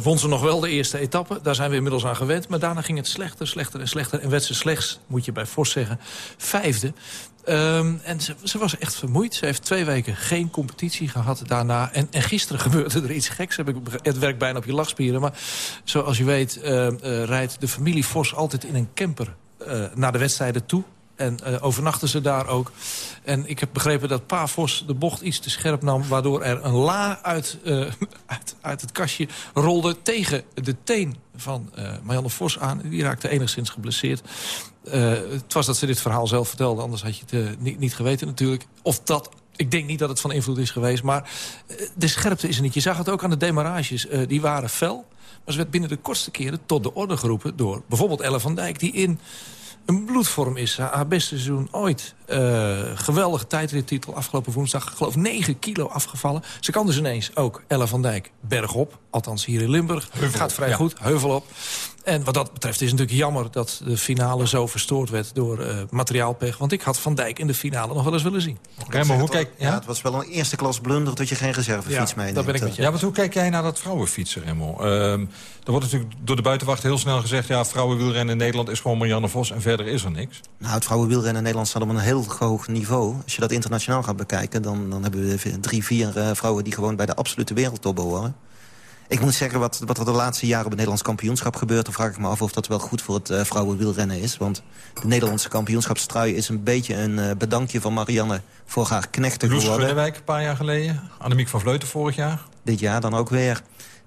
[SPEAKER 5] won ze nog wel de eerste etappe. Daar zijn we inmiddels aan gewend. Maar daarna ging het slechter, slechter en slechter. En werd ze slechts, moet je bij Vos zeggen, vijfde. Um, en ze, ze, was echt vermoeid. Ze heeft twee weken geen competitie gehad daarna. En, en gisteren gebeurde er iets geks. Heb ik, het werkt bijna op je lachspieren. Maar zoals je weet uh, uh, rijdt de familie Vos altijd in een camper uh, naar de wedstrijden toe. En uh, overnachten ze daar ook. En ik heb begrepen dat Pa Vos de bocht iets te scherp nam... waardoor er een la uit, uh, uit, uit, het kastje rolde tegen de teen van uh, Marianne Vos aan. Die raakte enigszins geblesseerd. het was dat ze dit verhaal zelf vertelde, anders had je het niet, niet geweten natuurlijk. Of dat ik denk niet dat het van invloed is geweest, maar de scherpte is er niet. Je zag het ook aan de demarages. Die waren fel, maar ze werd binnen de kortste keren tot de orde geroepen... door bijvoorbeeld Elle van Dijk, die in een bloedvorm is. Haar beste seizoen ooit. Uh, geweldige tijdrittitel afgelopen woensdag. Ik geloof 9 kilo afgevallen. Ze kan dus ineens ook Ella van Dijk bergop. Althans hier in Limburg. Heuvel Gaat vrij goed. Heuvel op. En wat dat betreft is het natuurlijk jammer dat de finale zo verstoord werd door uh, materiaalpech. Want ik had Van Dijk in de finale nog wel eens willen zien.
[SPEAKER 4] Hoe kijk, ja? ja? het was wel een eerste klas blunder dat je geen reservefiets ja, meeneemt.
[SPEAKER 3] ben ik met je. Ja, want hoe kijk jij naar dat vrouwenfietsen, Remo? Uh, er wordt natuurlijk door de buitenwacht heel snel gezegd... ja, vrouwenwielrennen in Nederland is gewoon Marianne Vos en verder is er niks.
[SPEAKER 4] Nou, het vrouwenwielrennen in Nederland staat op een heel hoog niveau. Als je dat internationaal gaat bekijken... dan, dan hebben we drie, vier uh, vrouwen die gewoon bij de absolute wereldtop behoren. Ik moet zeggen, wat, wat er de laatste jaren op het Nederlands kampioenschap gebeurt... dan vraag ik me af of dat wel goed voor het uh, vrouwenwielrennen is. Want de Nederlandse kampioenschapstrui is een beetje een uh, bedankje van Marianne... voor haar knechten
[SPEAKER 3] Loes
[SPEAKER 4] geworden.
[SPEAKER 3] Loes een paar jaar geleden. Annemiek van Vleuten vorig jaar.
[SPEAKER 4] Dit jaar dan ook weer.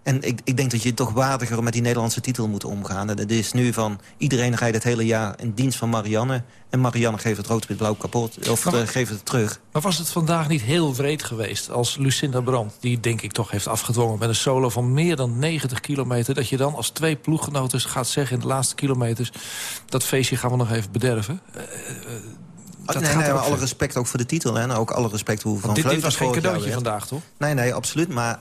[SPEAKER 4] En ik, ik denk dat je toch waardiger met die Nederlandse titel moet omgaan. Het is nu van, iedereen rijdt het hele jaar in dienst van Marianne... en Marianne geeft het rood-wit-blauw kapot, of maar, geeft het terug.
[SPEAKER 5] Maar was het vandaag niet heel wreed geweest als Lucinda Brandt... die denk ik toch heeft afgedwongen met een solo van meer dan 90 kilometer... dat je dan als twee ploeggenoten gaat zeggen in de laatste kilometers... dat feestje gaan we nog even bederven... Uh,
[SPEAKER 4] uh, dat nee, nee, alle respect ook voor de titel. Hè? En ook alle respect hoe Van
[SPEAKER 5] dit, dit was geen cadeautje vandaag, toch?
[SPEAKER 4] Nee, nee, absoluut. Maar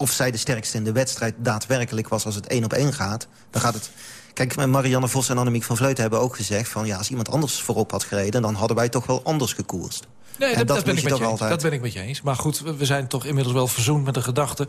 [SPEAKER 4] of zij de sterkste in de wedstrijd daadwerkelijk was... als het één op één gaat, dan gaat het... Kijk, Marianne Vos en Annemiek van Vleuten hebben ook gezegd... van ja, als iemand anders voorop had gereden... dan hadden wij toch wel anders gekoerst.
[SPEAKER 5] Nee, dat, dat, ben ik met je altijd... dat ben ik met je eens. Maar goed, we zijn toch inmiddels wel verzoend met de gedachte...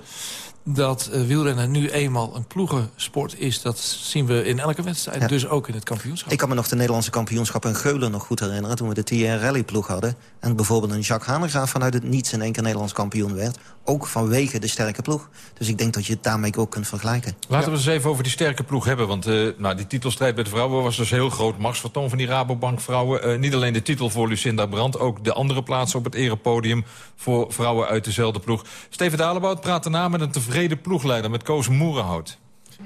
[SPEAKER 5] dat uh, wielrennen nu eenmaal een ploegensport is. Dat zien we in elke wedstrijd, dus ook in het kampioenschap.
[SPEAKER 4] Ik kan me nog de Nederlandse kampioenschap in Geulen nog goed herinneren... toen we de TR Rally ploeg hadden. En bijvoorbeeld een Jacques Hanegraaf vanuit het niets... in één keer Nederlands kampioen werd. Ook vanwege de sterke ploeg. Dus ik denk dat je het daarmee ook kunt vergelijken.
[SPEAKER 3] Laten we eens even over die sterke ploeg hebben. Want uh, nou, die titelstrijd bij de vrouwen was dus heel groot. Machtsvertoon van die Rabobank vrouwen. Uh, niet alleen de titel voor Lucinda Brandt... ook de andere plaatsen op het erepodium voor vrouwen uit dezelfde ploeg. Steven Dalebout praat daarna met een tevreden ploegleider... met Koos Moerenhout.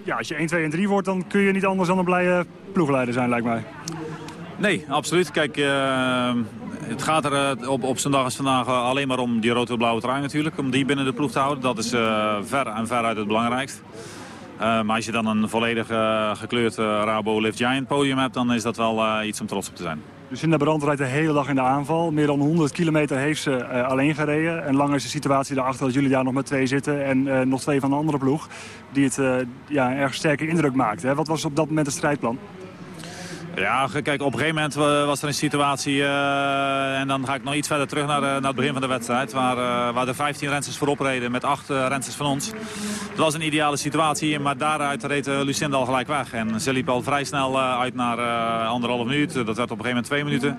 [SPEAKER 10] Ja, als je 1, 2 en 3 wordt, dan kun je niet anders dan een blije ploegleider zijn, lijkt mij.
[SPEAKER 13] Nee, absoluut. Kijk, uh, het gaat er uh, op, op zo'n dag als vandaag uh, alleen maar om die rood-blauwe trui natuurlijk. Om die binnen de ploeg te houden. Dat is ver en veruit het belangrijkst. maar als je dan een volledig gekleurd Rabo Lift Giant podium hebt... dan is dat wel iets om trots op te zijn.
[SPEAKER 10] Lucinda Brandt rijdt de hele dag in de aanval. Meer dan 100 kilometer heeft ze uh, alleen gereden. En lang is de situatie daarachter dat jullie daar nog met twee zitten. En uh, nog twee van de andere ploeg. Die het uh, ja, een erg sterke indruk maakte. Hè? Wat was op dat moment het strijdplan?
[SPEAKER 13] Ja, kijk, op een gegeven moment was er een situatie... Uh, en dan ga ik nog iets verder terug naar, de, naar het begin van de wedstrijd... waar, uh, waar er 15 rensters voorop reden met 8 uh, van ons. Het was een ideale situatie, maar daaruit reed Lucinda al gelijk weg. En ze liep al vrij snel uit naar anderhalf minuut. Dat werd op een gegeven moment twee minuten.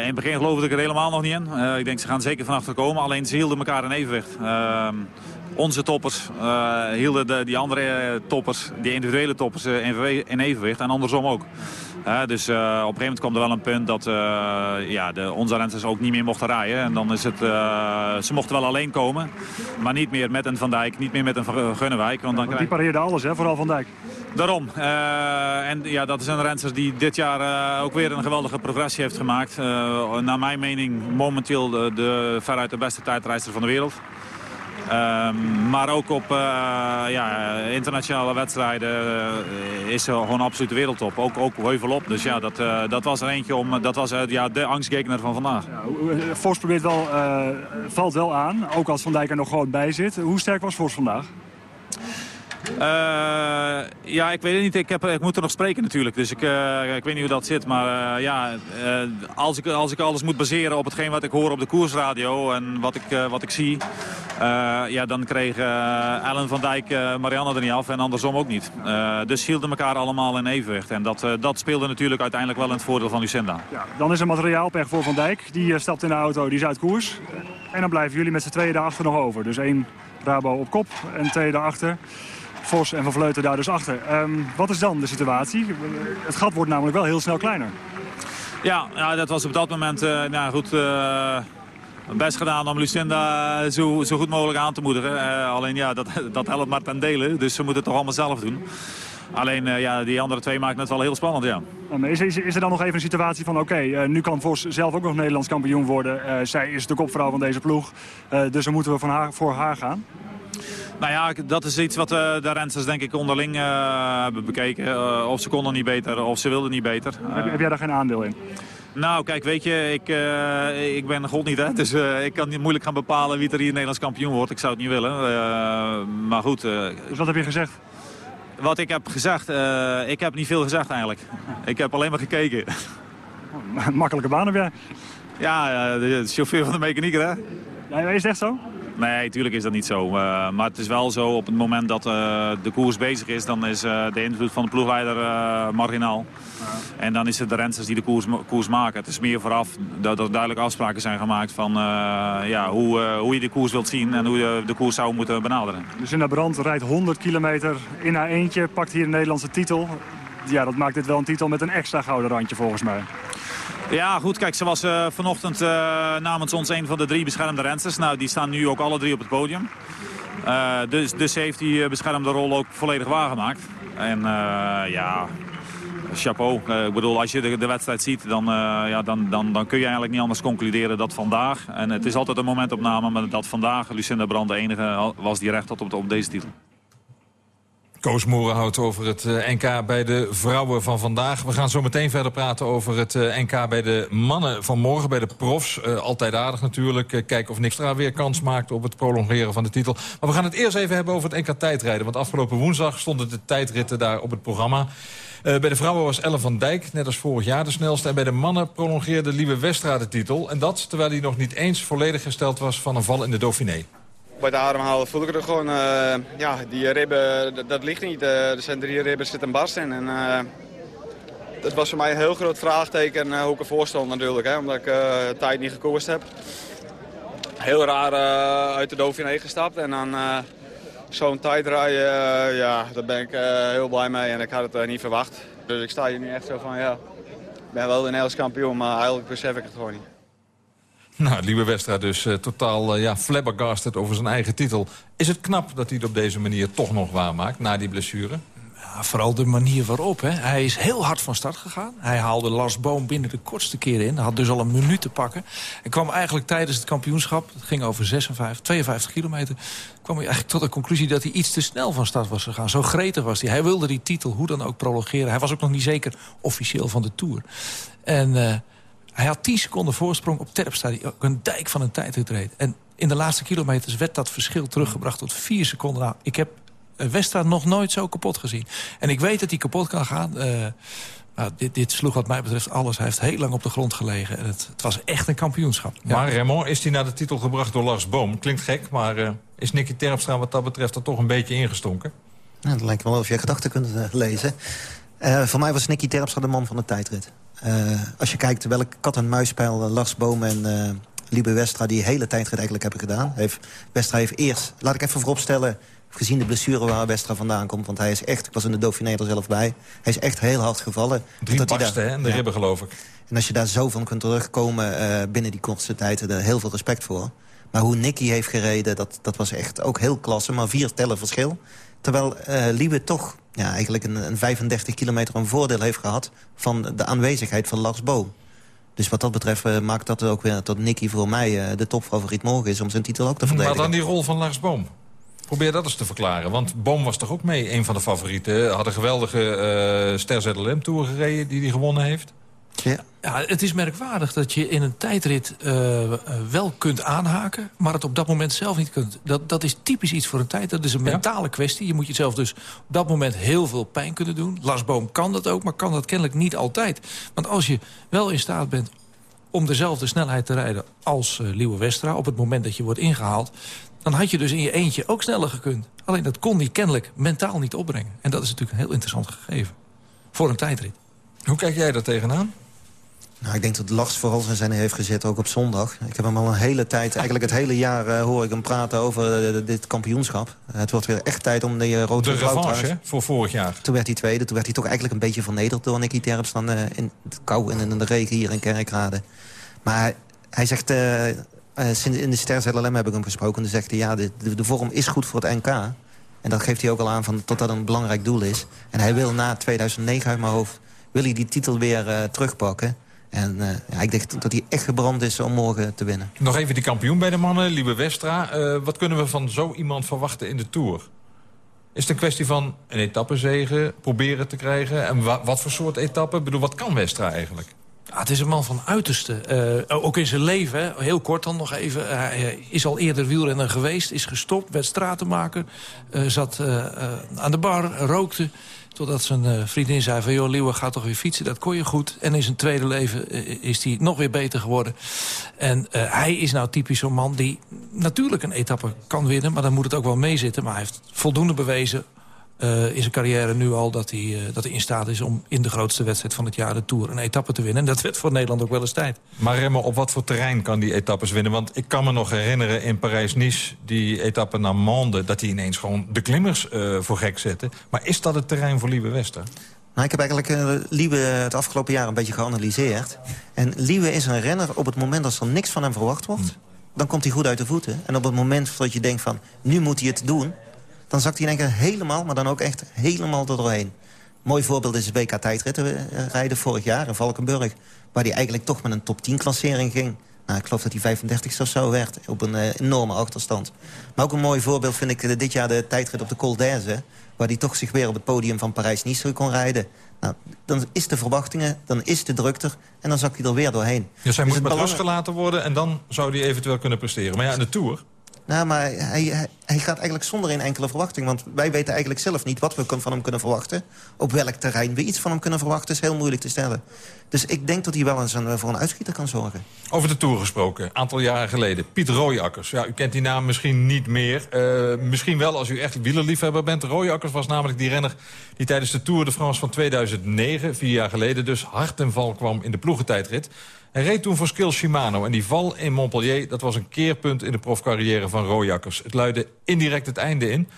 [SPEAKER 13] in het begin geloofde ik er helemaal nog niet in. ik denk, ze gaan zeker van achter komen. Alleen ze hielden elkaar in evenwicht. Onze toppers uh, hielden de, die andere toppers, die individuele toppers, uh, in evenwicht. En andersom ook. Uh, dus op een gegeven moment kwam er wel een punt dat ja, de, onze renners ook niet meer mochten rijden. En dan is het, ze mochten wel alleen komen. Maar niet meer met een Van Dijk, niet meer met een Gunnewijk. Want dan
[SPEAKER 10] want die pareerde alles, hè? vooral Van Dijk.
[SPEAKER 13] Daarom. en ja, dat is een renster die dit jaar ook weer een geweldige progressie heeft gemaakt. naar mijn mening momenteel de, de veruit de beste tijdrijster van de wereld. Ehm, maar ook op ja, internationale wedstrijden is ze gewoon absoluut wereldtop. Ook, ook heuvelop. Dus ja, dat, dat was er eentje om. Dat was ja, de angstgekner van vandaag.
[SPEAKER 10] Ja, Vos probeert wel, valt wel aan. Ook als Van Dijk er nog gewoon bij zit. Hoe sterk was Vos vandaag?
[SPEAKER 13] Uh, ja, ik weet het niet. Ik, heb, ik moet er nog spreken natuurlijk. Dus ik, uh, ik weet niet hoe dat zit. Maar uh, ja, als, ik, als ik alles moet baseren op hetgeen wat ik hoor op de koersradio... en wat ik, wat ik zie... ja, dan kreeg Ellen van Dijk Marianne er niet af en andersom ook niet. dus hielden elkaar allemaal in evenwicht. En dat, dat speelde natuurlijk uiteindelijk wel in het voordeel van Lucinda.
[SPEAKER 10] Ja, dan is er materiaalpech voor Van Dijk. Die stapt in de auto, die is uit koers. En dan blijven jullie met z'n tweeën daarachter nog over. Dus één Rabo op kop en twee daarachter. Vos en Van Vleuten daar dus achter. Um, wat is dan de situatie? Het gat wordt namelijk wel heel snel kleiner.
[SPEAKER 13] Ja, ja dat was op dat moment uh, nou goed, uh, best gedaan om Lucinda zo, zo goed mogelijk aan te moedigen. Uh, alleen ja, dat, dat helpt maar ten dele, dus ze moeten het toch allemaal zelf doen. Alleen ja, die andere twee maken het wel heel spannend, ja.
[SPEAKER 10] Is, is, is er dan nog even een situatie van, oké, okay, nu kan Vos zelf ook nog Nederlands kampioen worden. zij is de kopvrouw van deze ploeg, dus dan moeten we van haar, voor haar gaan?
[SPEAKER 13] Nou ja, dat is iets wat uh, de rensters denk ik onderling uh, hebben bekeken. Uh, of ze konden niet beter, of ze wilden niet beter.
[SPEAKER 10] Heb, heb, jij daar geen aandeel in?
[SPEAKER 13] Nou, kijk, weet je, ik, ik ben god niet, hè. Dus ik kan niet moeilijk gaan bepalen wie er hier Nederlands kampioen wordt. Ik zou het niet willen. maar goed.
[SPEAKER 10] dus wat heb je gezegd?
[SPEAKER 13] Wat ik heb gezegd? ik heb niet veel gezegd eigenlijk. Ik heb alleen maar gekeken.
[SPEAKER 10] Makkelijke baan heb jij?
[SPEAKER 13] Ja, de chauffeur van de mechanieker, hè.
[SPEAKER 10] Ja, is het echt zo?
[SPEAKER 13] Nee, natuurlijk is dat niet zo. Uh, maar het is wel zo, op het moment dat uh, de koers bezig is... dan is uh, de invloed van de ploegleider marginaal. Ja. En dan is het de rensters die de koers, koers maken. Het is meer vooraf dat er duidelijk afspraken zijn gemaakt... van ja, hoe, hoe je de koers wilt zien en hoe je de koers zou moeten benaderen.
[SPEAKER 10] Dus in de brand rijdt 100 kilometer in haar eentje... pakt hier een Nederlandse titel. Ja, dat maakt dit wel een titel met een extra gouden randje volgens mij.
[SPEAKER 13] Ja, goed. Kijk, ze was uh, vanochtend uh, namens ons een van de drie beschermde rensters. Nou, die staan nu ook alle drie op het podium. Uh, dus, dus ze heeft die beschermde rol ook volledig waargemaakt. En ja, chapeau. ik bedoel, als je de, de wedstrijd ziet, dan, ja, dan, dan, dan kun je eigenlijk niet anders concluderen dat vandaag... en het is altijd een momentopname, maar dat vandaag Lucinda Brand de enige was die recht had op, op deze titel.
[SPEAKER 3] Koos houdt over het eh, NK bij de vrouwen van vandaag. We gaan zo meteen verder praten over het eh, NK bij de mannen van morgen. Bij de profs. Uh, altijd aardig natuurlijk. kijken of Nixtra weer kans maakt op het prolongeren van de titel. Maar we gaan het eerst even hebben over het NK tijdrijden. Want afgelopen woensdag stonden de tijdritten daar op het programma. bij de vrouwen was Ellen van Dijk, net als vorig jaar, de snelste. En bij de mannen prolongeerde Lieve Westra de titel. En dat terwijl hij nog niet eens volledig gesteld was van een val in de Dauphiné
[SPEAKER 14] bij de ademhalen voel ik er gewoon. Uh, ja, die ribben, dat, ligt niet. Uh, er zijn drie ribben, zitten een barst in. En, uh, dat was voor mij een heel groot vraagteken hoe ik ervoor stond natuurlijk. Hè, omdat ik tijd niet gekoerst heb. Heel raar uit de Dauphiné gestapt. En dan zo'n tijd rijden, ja, daar ben ik heel blij mee. En ik had het niet verwacht. Dus ik sta hier nu echt zo van, ja, ik ben wel de Nederlands kampioen. Maar eigenlijk besef ik het gewoon niet.
[SPEAKER 3] Nou, Lieve Westra dus uh, totaal uh, ja, flabbergasted over zijn eigen titel. Is het knap dat hij het op deze manier toch nog waarmaakt, na die blessure?
[SPEAKER 5] Ja, vooral de manier waarop. Hè. Hij is heel hard van start gegaan. Hij haalde Lars Boom binnen de kortste keer in. Had dus al een minuut te pakken. En kwam eigenlijk tijdens het kampioenschap, het ging over 56, 52 kilometer... kwam hij eigenlijk tot de conclusie dat hij iets te snel van start was gegaan. Zo gretig was hij. Hij wilde die titel hoe dan ook prolongeren. Hij was ook nog niet zeker officieel van de Tour. En... Uh, hij had 10 seconden voorsprong op Terpstra, die ook een dijk van een tijd reed. En in de laatste kilometers werd dat verschil teruggebracht tot 4 seconden. Nou, ik heb eh, Westra nog nooit zo kapot gezien. En ik weet dat hij kapot kan gaan. Uh, nou, dit, dit, sloeg wat mij betreft alles. Hij heeft heel lang op de grond gelegen. En het, het was echt een kampioenschap.
[SPEAKER 3] Maar Raymond, is hij naar de titel gebracht door Lars Boom? Klinkt gek, maar uh, is Nicky Terpstra wat dat betreft er toch een beetje ingestonken?
[SPEAKER 4] Nou, het lijkt wel of je gedachten kunt lezen. Uh, voor mij was Nicky Terpstra de man van de tijdrit. Uh, als je kijkt welk kat-en-muisspel uh, Lars Boom en uh, Liebe Westra... die hele tijdrit eigenlijk hebben gedaan. Heeft, Westra heeft eerst, laat ik even vooropstellen... gezien de blessure waar Westra vandaan komt... want hij is echt, ik was in de Dauphiné er zelf bij... hij is echt heel hard gevallen.
[SPEAKER 3] Drie barsten, hè, de ja. ribben geloof ik.
[SPEAKER 4] En als je daar zo van kunt terugkomen binnen die kortste tijd... er heel veel respect voor. Maar hoe Nicky heeft gereden, dat, dat was echt ook heel klasse. Maar vier tellen verschil. Terwijl uh, Liebe toch ja, eigenlijk een, een 35 kilometer een voordeel heeft gehad... van de aanwezigheid van Lars Boom. Dus wat dat betreft uh, maakt dat ook weer dat Nicky voor mij uh, de topfavoriet morgen is... om zijn titel ook te verdedigen.
[SPEAKER 3] Maar dan die rol van Lars Boom. Probeer dat eens te verklaren. Want Boom was toch ook mee, een van de favorieten. Had een geweldige uh, Ster ZLM-tour gereden die hij gewonnen heeft.
[SPEAKER 5] Ja. ja, het is merkwaardig dat je in een tijdrit uh, wel kunt aanhaken... maar het op dat moment zelf niet kunt. Dat, dat is typisch iets voor een tijd. Dat is een mentale kwestie. Je moet jezelf dus op dat moment heel veel pijn kunnen doen. Lars Boom kan dat ook, maar kan dat kennelijk niet altijd. Want als je wel in staat bent om dezelfde snelheid te rijden als uh, Liewe Westra... op het moment dat je wordt ingehaald... dan had je dus in je eentje ook sneller gekund. Alleen dat kon hij kennelijk mentaal niet opbrengen. En dat is natuurlijk een heel interessant gegeven. Voor een tijdrit.
[SPEAKER 3] Hoe kijk jij daar tegenaan?
[SPEAKER 4] Nou, ik denk dat Lars vooral zijn zin heeft gezet, ook op zondag. Ik heb hem al een hele tijd, eigenlijk het hele jaar uh, hoor ik hem praten over uh, dit kampioenschap. Uh, het wordt weer echt tijd om de rode
[SPEAKER 3] De revanche voor vorig jaar.
[SPEAKER 4] Toen werd hij tweede, toen werd hij toch eigenlijk een beetje vernederd door Nicky Terps... dan in de kou en in de regen hier in Kerkrade. Maar hij zegt, in de Ster ZLM heb ik hem gesproken... en zegt hij, ja, de, de, de vorm is goed voor het NK... En dat geeft hij ook al aan van, tot dat een belangrijk doel is. En hij wil na 2009 uit mijn hoofd wil hij die titel weer terugpakken. En uh, ja, ik denk dat hij echt gebrand is om morgen te winnen.
[SPEAKER 3] Nog even die kampioen bij de mannen, Liebe Westra. Uh, wat kunnen we van zo iemand verwachten in de Tour? Is het een kwestie van een etappezege proberen te krijgen? En wa wat voor soort etappe? Ik bedoel, wat kan Westra eigenlijk?
[SPEAKER 5] Ja, het is een man van uiterste. Uh, ook in zijn leven, hè. heel kort dan nog even. Hij is al eerder wielrenner geweest, is gestopt, werd stratenmaker. zat aan de bar, rookte. Totdat zijn uh, vriendin zei van... joh, Leeuwen, gaat toch weer fietsen, dat kon je goed. En in zijn tweede leven uh, is hij nog weer beter geworden. En uh, hij is nou typisch zo'n man die natuurlijk een etappe kan winnen... maar dan moet het ook wel meezitten. Maar hij heeft voldoende bewezen uh, in zijn carrière nu al dat hij, uh, dat hij in staat is... om in de grootste wedstrijd van het jaar, de Tour, een etappe te winnen. En dat werd voor Nederland ook wel eens tijd.
[SPEAKER 3] Maar Remmer, op wat voor terrein kan die etappes winnen? Want ik kan me nog herinneren in Parijs-Nice, die etappe naar Mende... dat hij ineens gewoon de klimmers uh, voor gek zette. Maar is dat het terrein voor Liebe Wester?
[SPEAKER 4] Nou, ik heb eigenlijk uh, Liebe het afgelopen jaar een beetje geanalyseerd. En Liebe is een renner op het moment dat er niks van hem verwacht wordt... Hmm. dan komt hij goed uit de voeten. En op het moment dat je denkt van, nu moet hij het doen dan zakt hij in één keer helemaal, maar dan ook echt helemaal doorheen. Mooi voorbeeld is het WK tijdritten eh, rijden vorig jaar in Valkenburg. Waar hij eigenlijk toch met een top 10 klassering ging. Nou, ik geloof dat hij 35 of zo werd. Op een uh, enorme achterstand. Maar ook een mooi voorbeeld vind ik uh, dit jaar de tijdrit op de Col d'Aise. Waar hij toch zich weer op het podium van Parijs-Nice kon rijden. Nou, dan is de verwachtingen, dan is de drukte en dan zakt hij er weer doorheen.
[SPEAKER 3] Dus hij moet met rust gelaten worden en dan zou hij eventueel kunnen presteren. Maar ja, in de Tour...
[SPEAKER 4] Nou, maar hij, hij gaat eigenlijk zonder een enkele verwachting. Want wij weten eigenlijk zelf niet wat we van hem kunnen verwachten. Op welk terrein we iets van hem kunnen verwachten is heel moeilijk te stellen. Dus ik denk dat hij wel eens een, voor een uitschieter kan zorgen.
[SPEAKER 3] Over de Tour gesproken, aantal jaren geleden. Piet Rooijakkers. Ja, u kent die naam misschien niet meer. Uh, misschien wel als u echt wielerliefhebber bent. Rooijakkers was namelijk die renner die tijdens de Tour de France van 2009... vier jaar geleden dus hard en val kwam in de ploegentijdrit. Hij reed toen voor Skill Shimano en die val in Montpellier... dat was een keerpunt in de profcarrière van Rooijakkers. Het luidde indirect het einde in.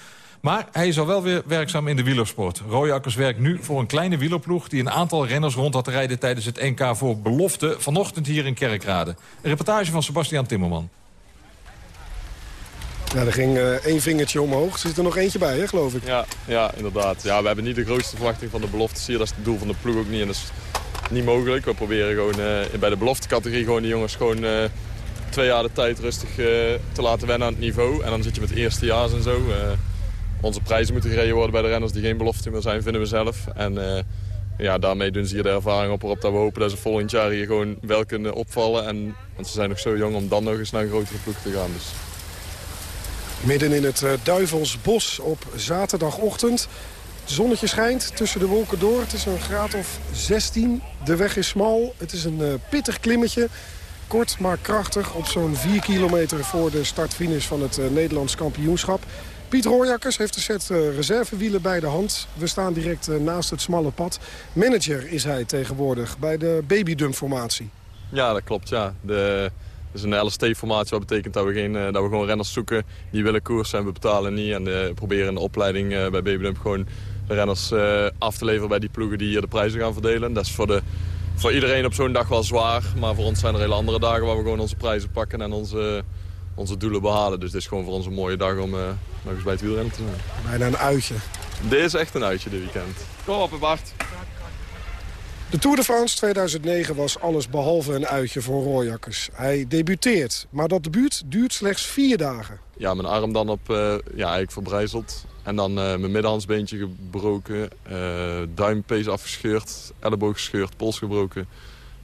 [SPEAKER 3] Maar hij is al wel weer werkzaam in de wielersport. Rooijakkers werkt nu voor een kleine wielerploeg... die een aantal renners rond had rijden tijdens het NK voor belofte... vanochtend hier in Kerkrade. Een reportage van Sebastian Timmerman.
[SPEAKER 15] Ja, er ging uh, één vingertje omhoog. Er zit er nog eentje bij, hè, geloof ik.
[SPEAKER 16] Ja, ja, inderdaad. Ja, we hebben niet de grootste verwachting van de beloftes hier. Dat is het doel van de ploeg ook niet. En dat is niet mogelijk. We proberen gewoon uh, bij de beloftecategorie gewoon die jongens gewoon... Uh, twee jaar de tijd rustig uh, te laten wennen aan het niveau. En dan zit je met eerstejaars en zo. onze prijzen moeten gereden worden bij de renners die geen belofte meer zijn, vinden we zelf. En ja, daarmee doen ze hier de ervaring op waarop dat we hopen dat ze volgend jaar hier gewoon wel kunnen opvallen. En, want ze zijn nog zo jong om dan nog eens naar een grotere ploeg te gaan. Dus.
[SPEAKER 15] Midden in het Duivelsbos op zaterdagochtend. Het zonnetje schijnt tussen de wolken door. Het is een graad of 16. De weg is smal. Het is een uh, pittig klimmetje. Kort maar krachtig op zo'n 4 kilometer voor de startfinish van het uh, Nederlands kampioenschap. Piet Rooijakkers heeft een set uh, reservewielen bij de hand. We staan direct naast het smalle pad. Manager is hij tegenwoordig bij de babydump-formatie.
[SPEAKER 16] Ja, dat klopt. Ja. De, is een LST-formatie. Wat betekent dat we, geen, dat we gewoon renners zoeken die willen koersen en we betalen niet. En uh, proberen de opleiding bij Babydump gewoon de renners uh, af te leveren bij die ploegen die hier de prijzen gaan verdelen. Dat is voor, de, voor iedereen op zo'n dag wel zwaar. Maar voor ons zijn er hele andere dagen waar we gewoon onze prijzen pakken en onze, onze doelen behalen. Dus dit is gewoon voor ons een mooie dag om uh, nog eens bij het wielrennen te zijn.
[SPEAKER 15] Bijna een uitje.
[SPEAKER 16] Dit is echt een uitje dit weekend. Kom op Bart.
[SPEAKER 15] De Tour de France 2009 was alles behalve een uitje voor Rooijakkers. Hij debuteert, maar dat debuut duurt slechts vier dagen.
[SPEAKER 16] Ja, mijn arm dan op, uh, ja, eigenlijk verbrijzeld. En dan uh, mijn middenhandsbeentje gebroken, uh, duimpees afgescheurd, elleboog gescheurd, pols gebroken.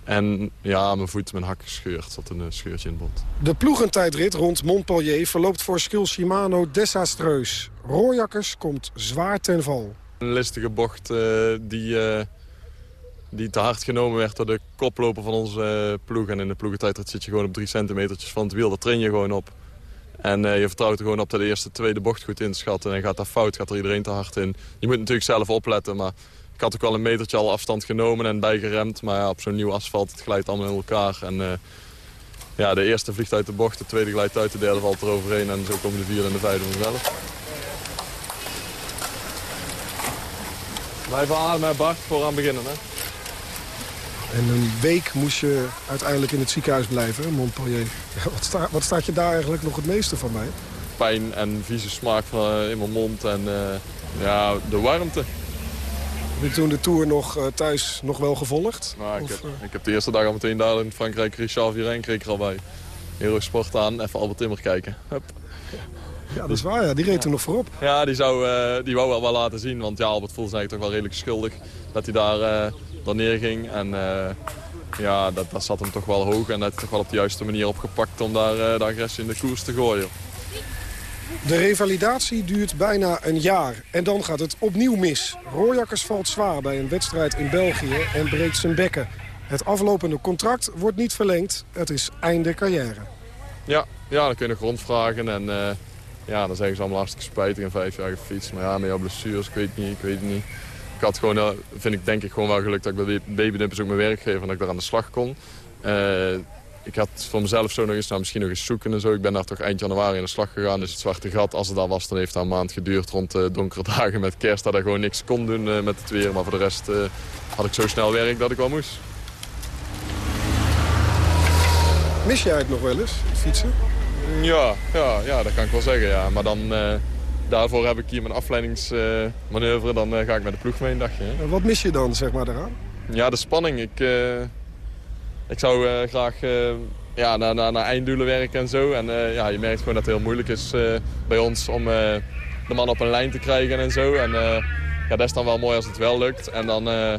[SPEAKER 16] En ja, mijn voet, mijn hak gescheurd. zat een scheurtje in het bot.
[SPEAKER 15] De ploegentijdrit rond Montpellier verloopt voor Skil Shimano desastreus. Rooijakkers komt zwaar ten val.
[SPEAKER 16] Een listige bocht die die te hard genomen werd door de koploper van onze ploeg. En in de ploegentijdrit zit je gewoon op drie centimetertjes van het wiel. Daar train je gewoon op. En uh, je vertrouwt er gewoon op dat de eerste, tweede bocht goed inschatten. En gaat dat fout, gaat er iedereen te hard in. Je moet natuurlijk zelf opletten, maar ik had ook wel een metertje al afstand genomen en bijgeremd. Maar ja, op zo'n nieuw asfalt, het glijdt allemaal in elkaar. En uh, ja, de eerste vliegt uit de bocht, de tweede glijdt uit, de derde valt er overheen. En zo komen de vierde en de vijfde vanzelf. Blijven ademen, Bart, vooraan beginnen. Hè?
[SPEAKER 15] En een week moest je uiteindelijk in het ziekenhuis blijven, Montpellier. Wat, sta, wat staat je daar eigenlijk nog het meeste van mij?
[SPEAKER 16] Pijn en vieze smaak van, uh, in mijn mond en uh, ja, de warmte.
[SPEAKER 15] Heb je toen de Tour nog uh, thuis nog wel gevolgd?
[SPEAKER 16] Nou, ik, heb, ik, heb, de eerste dag al meteen daar in Frankrijk Richard Viren kreeg ik er al bij. Heel sport aan, even Albert Timmer kijken. Hup.
[SPEAKER 15] Ja, dat is waar. Ja. Die reed toen nog voorop.
[SPEAKER 16] Ja, die, zou, die wou wel, wel laten zien. Want ja, Albert voelde zich eigenlijk toch wel redelijk schuldig. Dat hij daar dan neerging. En uh, ja, dat, dat zat hem toch wel hoog. En dat hij toch wel op de juiste manier opgepakt om daar uh, de agressie in de koers te gooien.
[SPEAKER 15] De revalidatie duurt bijna een jaar. En dan gaat het opnieuw mis. Rooijakkers valt zwaar bij een wedstrijd in België en breekt zijn bekken. Het aflopende contract wordt niet verlengd. Het is einde carrière.
[SPEAKER 16] Ja, ja dan kun je nog rondvragen. En uh, ja, dan zeggen ze allemaal hartstikke spijtig en vijf jaar gefietst. Maar ja, met jouw blessures, ik weet het niet, ik weet het niet ik had gewoon, uh, vind ik denk ik gewoon wel geluk dat ik bij Babydimpers ook mijn werkgever en dat ik daar aan de slag kon. Uh, ik had voor mezelf zo nog eens, nou, misschien nog eens zoeken en zo. Ik ben daar toch eind januari aan de slag gegaan. Dus het zwarte gat, als het al was, dan heeft dat een maand geduurd rond uh, donkere dagen met kerst. Dat ik gewoon niks kon doen uh, met het weer. Maar voor de rest had ik zo snel werk dat ik wel moest.
[SPEAKER 15] Mis jij het nog wel eens, fietsen?
[SPEAKER 16] Ja, ja, ja, dat kan ik wel zeggen, ja. Maar dan daarvoor heb ik hier mijn afleidingsmanoeuvre. Dan eh, ga ik met de ploeg mee een dagje.
[SPEAKER 15] Wat mis je dan, zeg maar, daaraan?
[SPEAKER 16] Ja, de spanning. Ik, uh, ik zou graag ja, naar, naar, naar einddoelen werken en zo. En ja, je merkt gewoon dat het heel moeilijk is bij ons om de man op een lijn te krijgen en zo. En ja, dat is dan wel mooi als het wel lukt. En dan, ja,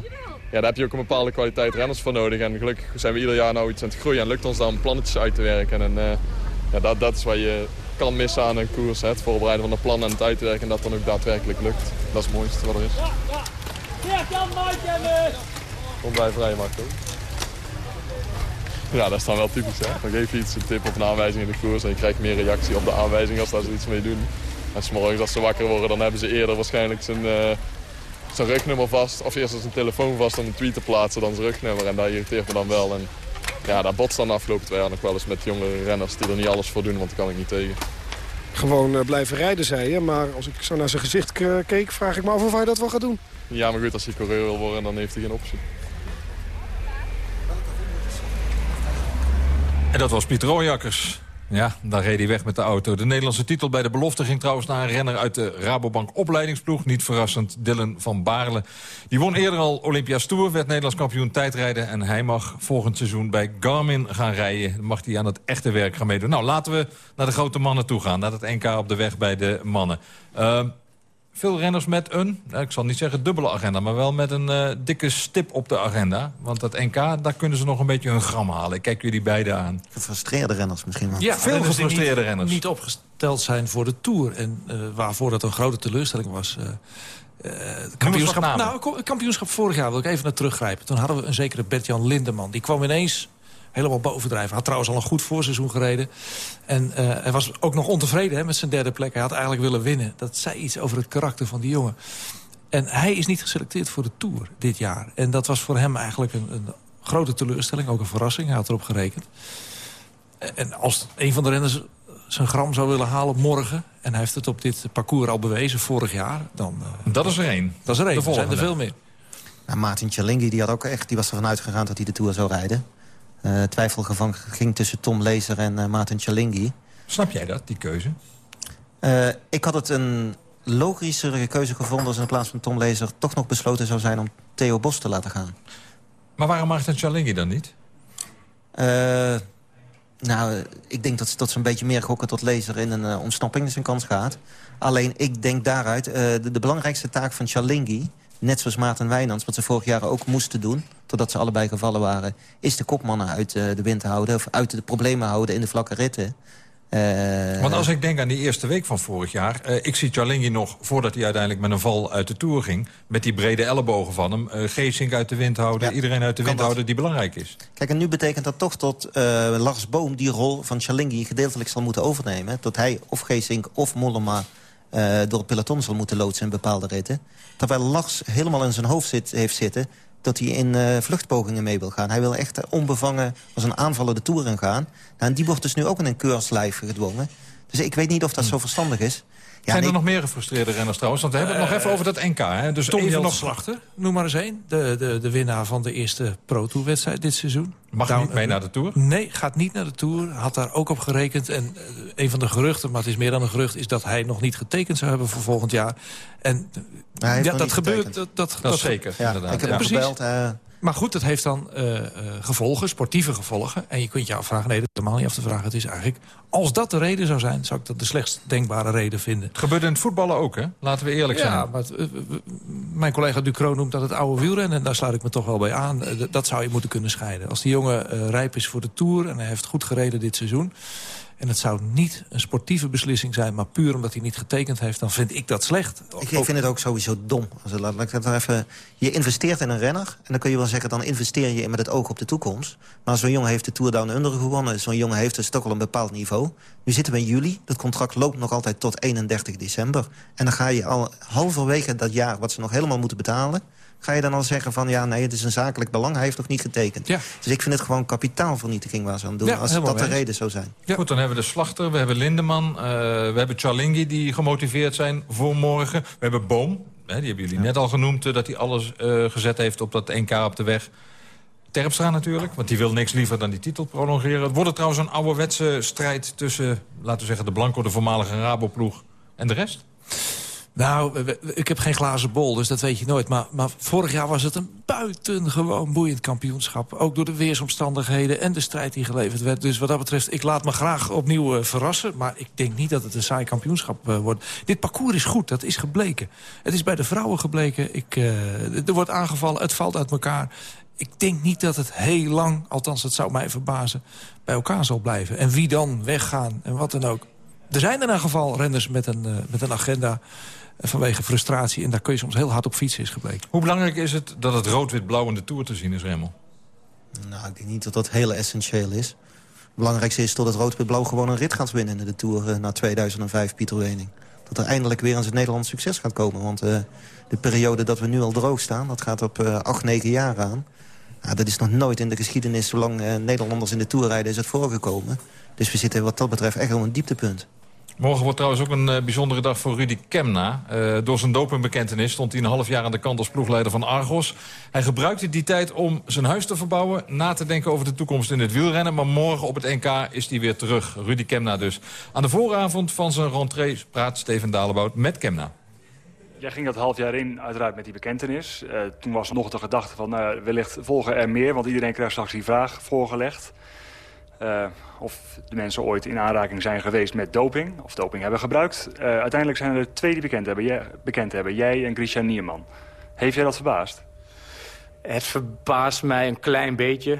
[SPEAKER 16] daar heb je ook een bepaalde kwaliteit renners voor nodig. En gelukkig zijn we ieder jaar nou iets aan het groeien. En lukt ons dan plannetjes uit te werken. En ja, dat, dat is waar je kan missen aan een koers. Het voorbereiden van een plan en het uitwerken en dat dan ook daadwerkelijk lukt. Dat is het mooiste wat er is. Komt bij vrij makkelijk. Ja, dat is dan wel typisch. Hè? Dan geef je iets, een tip of een aanwijzing in de koers en je krijgt meer reactie op de aanwijzing als daar ze iets mee doen. En s'morgens als ze wakker worden, dan hebben ze eerder waarschijnlijk zijn, uh, zijn rugnummer vast. Of eerst zijn telefoon vast om een tweet te plaatsen dan zijn rugnummer. En dat irriteert me dan wel. En ja, dat botst dan afgelopen twee jaar nog wel eens met jongere renners die er niet alles voor doen, want daar kan ik niet tegen.
[SPEAKER 15] Gewoon uh, blijven rijden, zei je. Maar als ik zo naar zijn gezicht keek, vraag ik me af of hij dat wel gaat doen.
[SPEAKER 16] Ja, maar goed, als hij coureur wil worden, dan heeft hij geen optie.
[SPEAKER 3] En dat was Piet Rooijakkers. Ja, daar reed hij weg met de auto. De Nederlandse titel bij de belofte ging trouwens naar een renner uit de Rabobank opleidingsploeg. Niet verrassend, Dylan van Baarle. Die won eerder al Olympia's Tour, werd Nederlands kampioen tijdrijden. En hij mag volgend seizoen bij Garmin gaan rijden. Dan mag hij aan het echte werk gaan meedoen. Nou, laten we naar de grote mannen toe gaan. Naar het NK op de weg bij de mannen. Uh, veel renners met een, nou, ik zal niet zeggen dubbele agenda... maar wel met een uh, dikke stip op de agenda. Want dat NK, daar kunnen ze nog een beetje hun gram halen. Ik kijk jullie beiden aan.
[SPEAKER 4] Gefrustreerde renners misschien wel.
[SPEAKER 3] Ja, veel gefrustreerde
[SPEAKER 5] niet,
[SPEAKER 3] renners.
[SPEAKER 5] niet opgesteld zijn voor de Tour. En uh, waarvoor dat een grote teleurstelling was... Uh, kampioenschap, nou, kampioenschap vorig jaar wil ik even naar teruggrijpen. Toen hadden we een zekere Bert-Jan Lindeman. Die kwam ineens helemaal bovendrijven. Had trouwens al een goed voorseizoen gereden. En uh, hij was ook nog ontevreden hè, met zijn derde plek. Hij had eigenlijk willen winnen. Dat zei iets over het karakter van die jongen. En hij is niet geselecteerd voor de Tour dit jaar. En dat was voor hem eigenlijk een, een grote teleurstelling. Ook een verrassing. Hij had erop gerekend. En als een van de renners zijn gram zou willen halen morgen... en hij heeft het op dit parcours al bewezen vorig jaar... dan...
[SPEAKER 3] Uh, dat is er één.
[SPEAKER 5] Dat is er één. Er zijn er veel meer.
[SPEAKER 4] Nou, Martin Cialinghi die had ook echt, die was ervan uitgegaan dat hij de Tour zou rijden. Uh, twijfelgevangen ging tussen Tom Lezer en uh, Maarten Chalingi.
[SPEAKER 3] Snap jij dat, die keuze?
[SPEAKER 4] Uh, ik had het een logischere keuze gevonden... als in plaats van Tom Lezer toch nog besloten zou zijn om Theo Bos te laten gaan.
[SPEAKER 3] Maar waarom dan Chalingi dan niet?
[SPEAKER 4] Nou, ik denk dat, dat ze een beetje meer gokken tot lezer in een ontsnapping zijn kans gaat. Alleen, ik denk daaruit, de, de, belangrijkste taak van Chalingi... net zoals Maarten Wijnands, wat ze vorig jaar ook moesten doen... totdat ze allebei gevallen waren... is de kopmannen uit uh, de wind houden... of uit de problemen houden in de vlakke ritten.
[SPEAKER 3] Uh, Want als ik denk aan die eerste week van vorig jaar... Uh, ik zie Charlingi nog, voordat hij uiteindelijk met een val uit de Tour ging... met die brede ellebogen van hem, uh, Geesink uit de wind houden... Ja, iedereen uit de wind houden die belangrijk is.
[SPEAKER 4] Kijk, en nu betekent dat toch dat Lars Boom die rol van Charlingi... gedeeltelijk zal moeten overnemen. Dat hij of Geesink of Mollema door het peloton zal moeten loodsen in bepaalde ritten. Terwijl Lars helemaal in zijn hoofd zit, heeft zitten dat hij in uh, vluchtpogingen mee wil gaan. Hij wil echt onbevangen als een aanvaller de Tour in gaan. Nou, en die wordt dus nu ook in een keurslijf gedwongen. Dus ik weet niet of dat zo verstandig is.
[SPEAKER 3] Ja, Zijn er nog meer gefrustreerde renners trouwens? Want we hebben het nog even over dat NK. Hè?
[SPEAKER 5] Dus Tom even nog Slachter, noem maar eens één. De, de, de winnaar van de eerste Pro Tour wedstrijd dit seizoen.
[SPEAKER 3] Mag hij niet mee naar de Tour?
[SPEAKER 5] Nee, gaat niet naar de Tour. Had daar ook op gerekend. En uh, een van de geruchten, maar het is meer dan een gerucht... is dat hij nog niet getekend zou hebben voor volgend jaar. En ja, dat gebeurt. Dat, dat,
[SPEAKER 3] zeker,
[SPEAKER 4] ja,
[SPEAKER 3] inderdaad.
[SPEAKER 4] Ik heb hem gebeld. Uh,
[SPEAKER 5] maar goed, dat heeft dan uh, uh, gevolgen, sportieve gevolgen. En je kunt je afvragen, nee, dat is helemaal niet af te vragen. Het is eigenlijk, als dat de reden zou zijn, zou ik dat de slechtst denkbare reden vinden.
[SPEAKER 3] Het gebeurt in het voetballen ook, hè? Laten we eerlijk zijn.
[SPEAKER 5] Ja, maar het, uh, mijn collega Ducro noemt dat het oude wielrennen. En daar sluit ik me toch wel bij aan. dat zou je moeten kunnen scheiden. Als die jongen rijp is voor de Tour en hij heeft goed gereden dit seizoen... En het zou niet een sportieve beslissing zijn... maar puur omdat hij niet getekend heeft, dan vind ik dat slecht.
[SPEAKER 4] Ik, vind het ook sowieso dom. Even, je investeert in een renner... en dan kun je wel zeggen, dan investeer je met het oog op de toekomst. Maar zo'n jongen heeft de Tour Down Under gewonnen. Zo'n jongen heeft dus toch al een bepaald niveau. Nu zitten we in juli. Dat contract loopt nog altijd tot 31 december. En dan ga je al halverwege dat jaar... wat ze nog helemaal moeten betalen ga je dan al zeggen van... ja, nee, het is een zakelijk belang, hij heeft nog niet getekend. Ja. Dus ik vind het gewoon kapitaalvernietiging waar ze aan doen... Ja, als dat de reden zou zijn.
[SPEAKER 3] Ja. Goed, dan hebben we de Slachter, we hebben Lindeman... Uh, we hebben Charlingi die gemotiveerd zijn voor morgen. We hebben Boom, hè, die hebben jullie net al genoemd... Uh, dat hij alles uh, gezet heeft op dat NK op de weg. Terpstra natuurlijk, want die wil niks liever dan die titel prolongeren. Wordt het trouwens een ouderwetse strijd tussen, laten we zeggen... de Blanco, de voormalige Rabo-ploeg en de rest?
[SPEAKER 5] Nou, ik heb geen glazen bol, dus dat weet je nooit. Maar, maar vorig jaar was het een buitengewoon boeiend kampioenschap. Ook door de weersomstandigheden en de strijd die geleverd werd. Dus wat dat betreft, ik laat me graag opnieuw uh, verrassen. Maar ik denk niet dat het een saai kampioenschap uh, wordt. Dit parcours is goed, dat is gebleken. Het is bij de vrouwen gebleken. Ik, uh, er wordt aangevallen, het valt uit elkaar. Ik denk niet dat het heel lang, althans het zou mij verbazen... bij elkaar zal blijven. En wie dan weggaan en wat dan ook. Er zijn in ieder geval renners met een, met een agenda vanwege frustratie. En daar kun je soms heel hard op fietsen, is gebleken.
[SPEAKER 3] Hoe belangrijk is het dat het rood-wit-blauw in de Tour te zien is, Remmel?
[SPEAKER 4] Nou, ik denk niet dat dat heel essentieel is. Het belangrijkste is dat het rood-wit-blauw gewoon een rit gaat winnen in de Tour uh, na 2005, Pieter Wening. Dat er eindelijk weer eens het Nederlands succes gaat komen. Want uh, de periode dat we nu al droog staan, dat gaat op uh, 8, 9 jaar aan. Nou, dat is nog nooit in de geschiedenis, zolang uh, Nederlanders in de Tour rijden, is het voorgekomen. Dus we zitten wat dat betreft echt op een dieptepunt.
[SPEAKER 3] Morgen wordt trouwens ook een uh, bijzondere dag voor Rudy Kemna. Uh, door zijn dopingbekentenis stond hij een half jaar aan de kant als ploegleider van Argos. Hij gebruikte die tijd om zijn huis te verbouwen... na te denken over de toekomst in het wielrennen. Maar morgen op het NK is hij weer terug. Rudy Kemna dus. Aan de vooravond van zijn rentree praat Steven Dalebout met Kemna.
[SPEAKER 10] Jij ging dat half jaar in, uiteraard met die bekentenis. Uh, toen was nog de gedachte van, wellicht volgen er meer... want iedereen krijgt straks die vraag voorgelegd. Uh, of de mensen ooit in aanraking zijn geweest met doping, of doping hebben gebruikt. Uh, uiteindelijk zijn er twee die bekend hebben, jij, bekend hebben, jij en Grisha Nierman. Heeft jij dat verbaasd?
[SPEAKER 17] Het verbaast mij een klein beetje,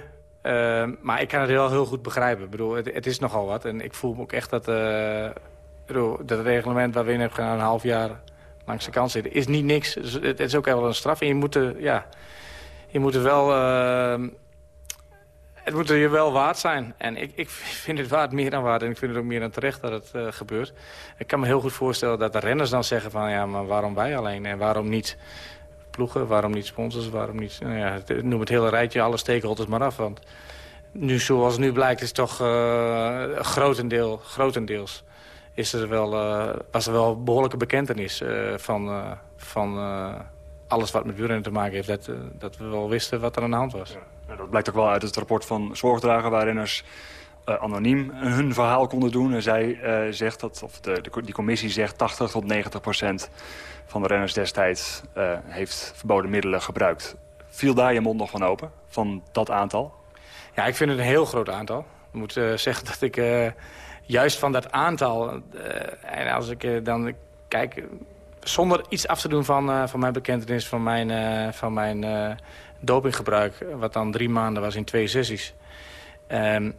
[SPEAKER 17] uh, maar ik kan het wel heel goed begrijpen. Ik bedoel, het, is nogal wat en ik voel me ook echt dat, bedoel, dat reglement waar we in hebben een half jaar langs de kant zitten, is niet niks. Dus het, is ook wel een straf en je moet ja, je moet er wel het moet je wel waard zijn. En ik, ik vind het waard meer dan waard. En ik vind het ook meer dan terecht dat het uh, gebeurt. Ik kan me heel goed voorstellen dat de renners dan zeggen van... ja, maar waarom wij alleen? En waarom niet ploegen? Waarom niet sponsors? Waarom niet... Nou ja, noem het hele rijtje, alle stakeholders maar af. Want nu, zoals nu blijkt, is toch uh, grotendeel, grotendeels... Is er wel, uh, was er wel behoorlijke bekentenis van... van alles wat met wielrennen te maken heeft, dat, dat we wel wisten wat er aan de hand was.
[SPEAKER 10] Dat blijkt ook wel uit het rapport van Zorgdrager... waar renners uh, anoniem hun verhaal konden doen. En zij uh, zegt dat, of de, de, die commissie zegt 80 tot 90 procent van de renners destijds uh, heeft verboden middelen gebruikt. Viel daar je mond nog van open, van dat aantal?
[SPEAKER 17] Ja, ik vind het een heel groot aantal. Ik moet zeggen dat ik juist van dat aantal... En als ik dan kijk, zonder iets af te doen van, van mijn bekentenis... van mijn, van mijn dopinggebruik, wat dan drie maanden was in twee sessies... Um,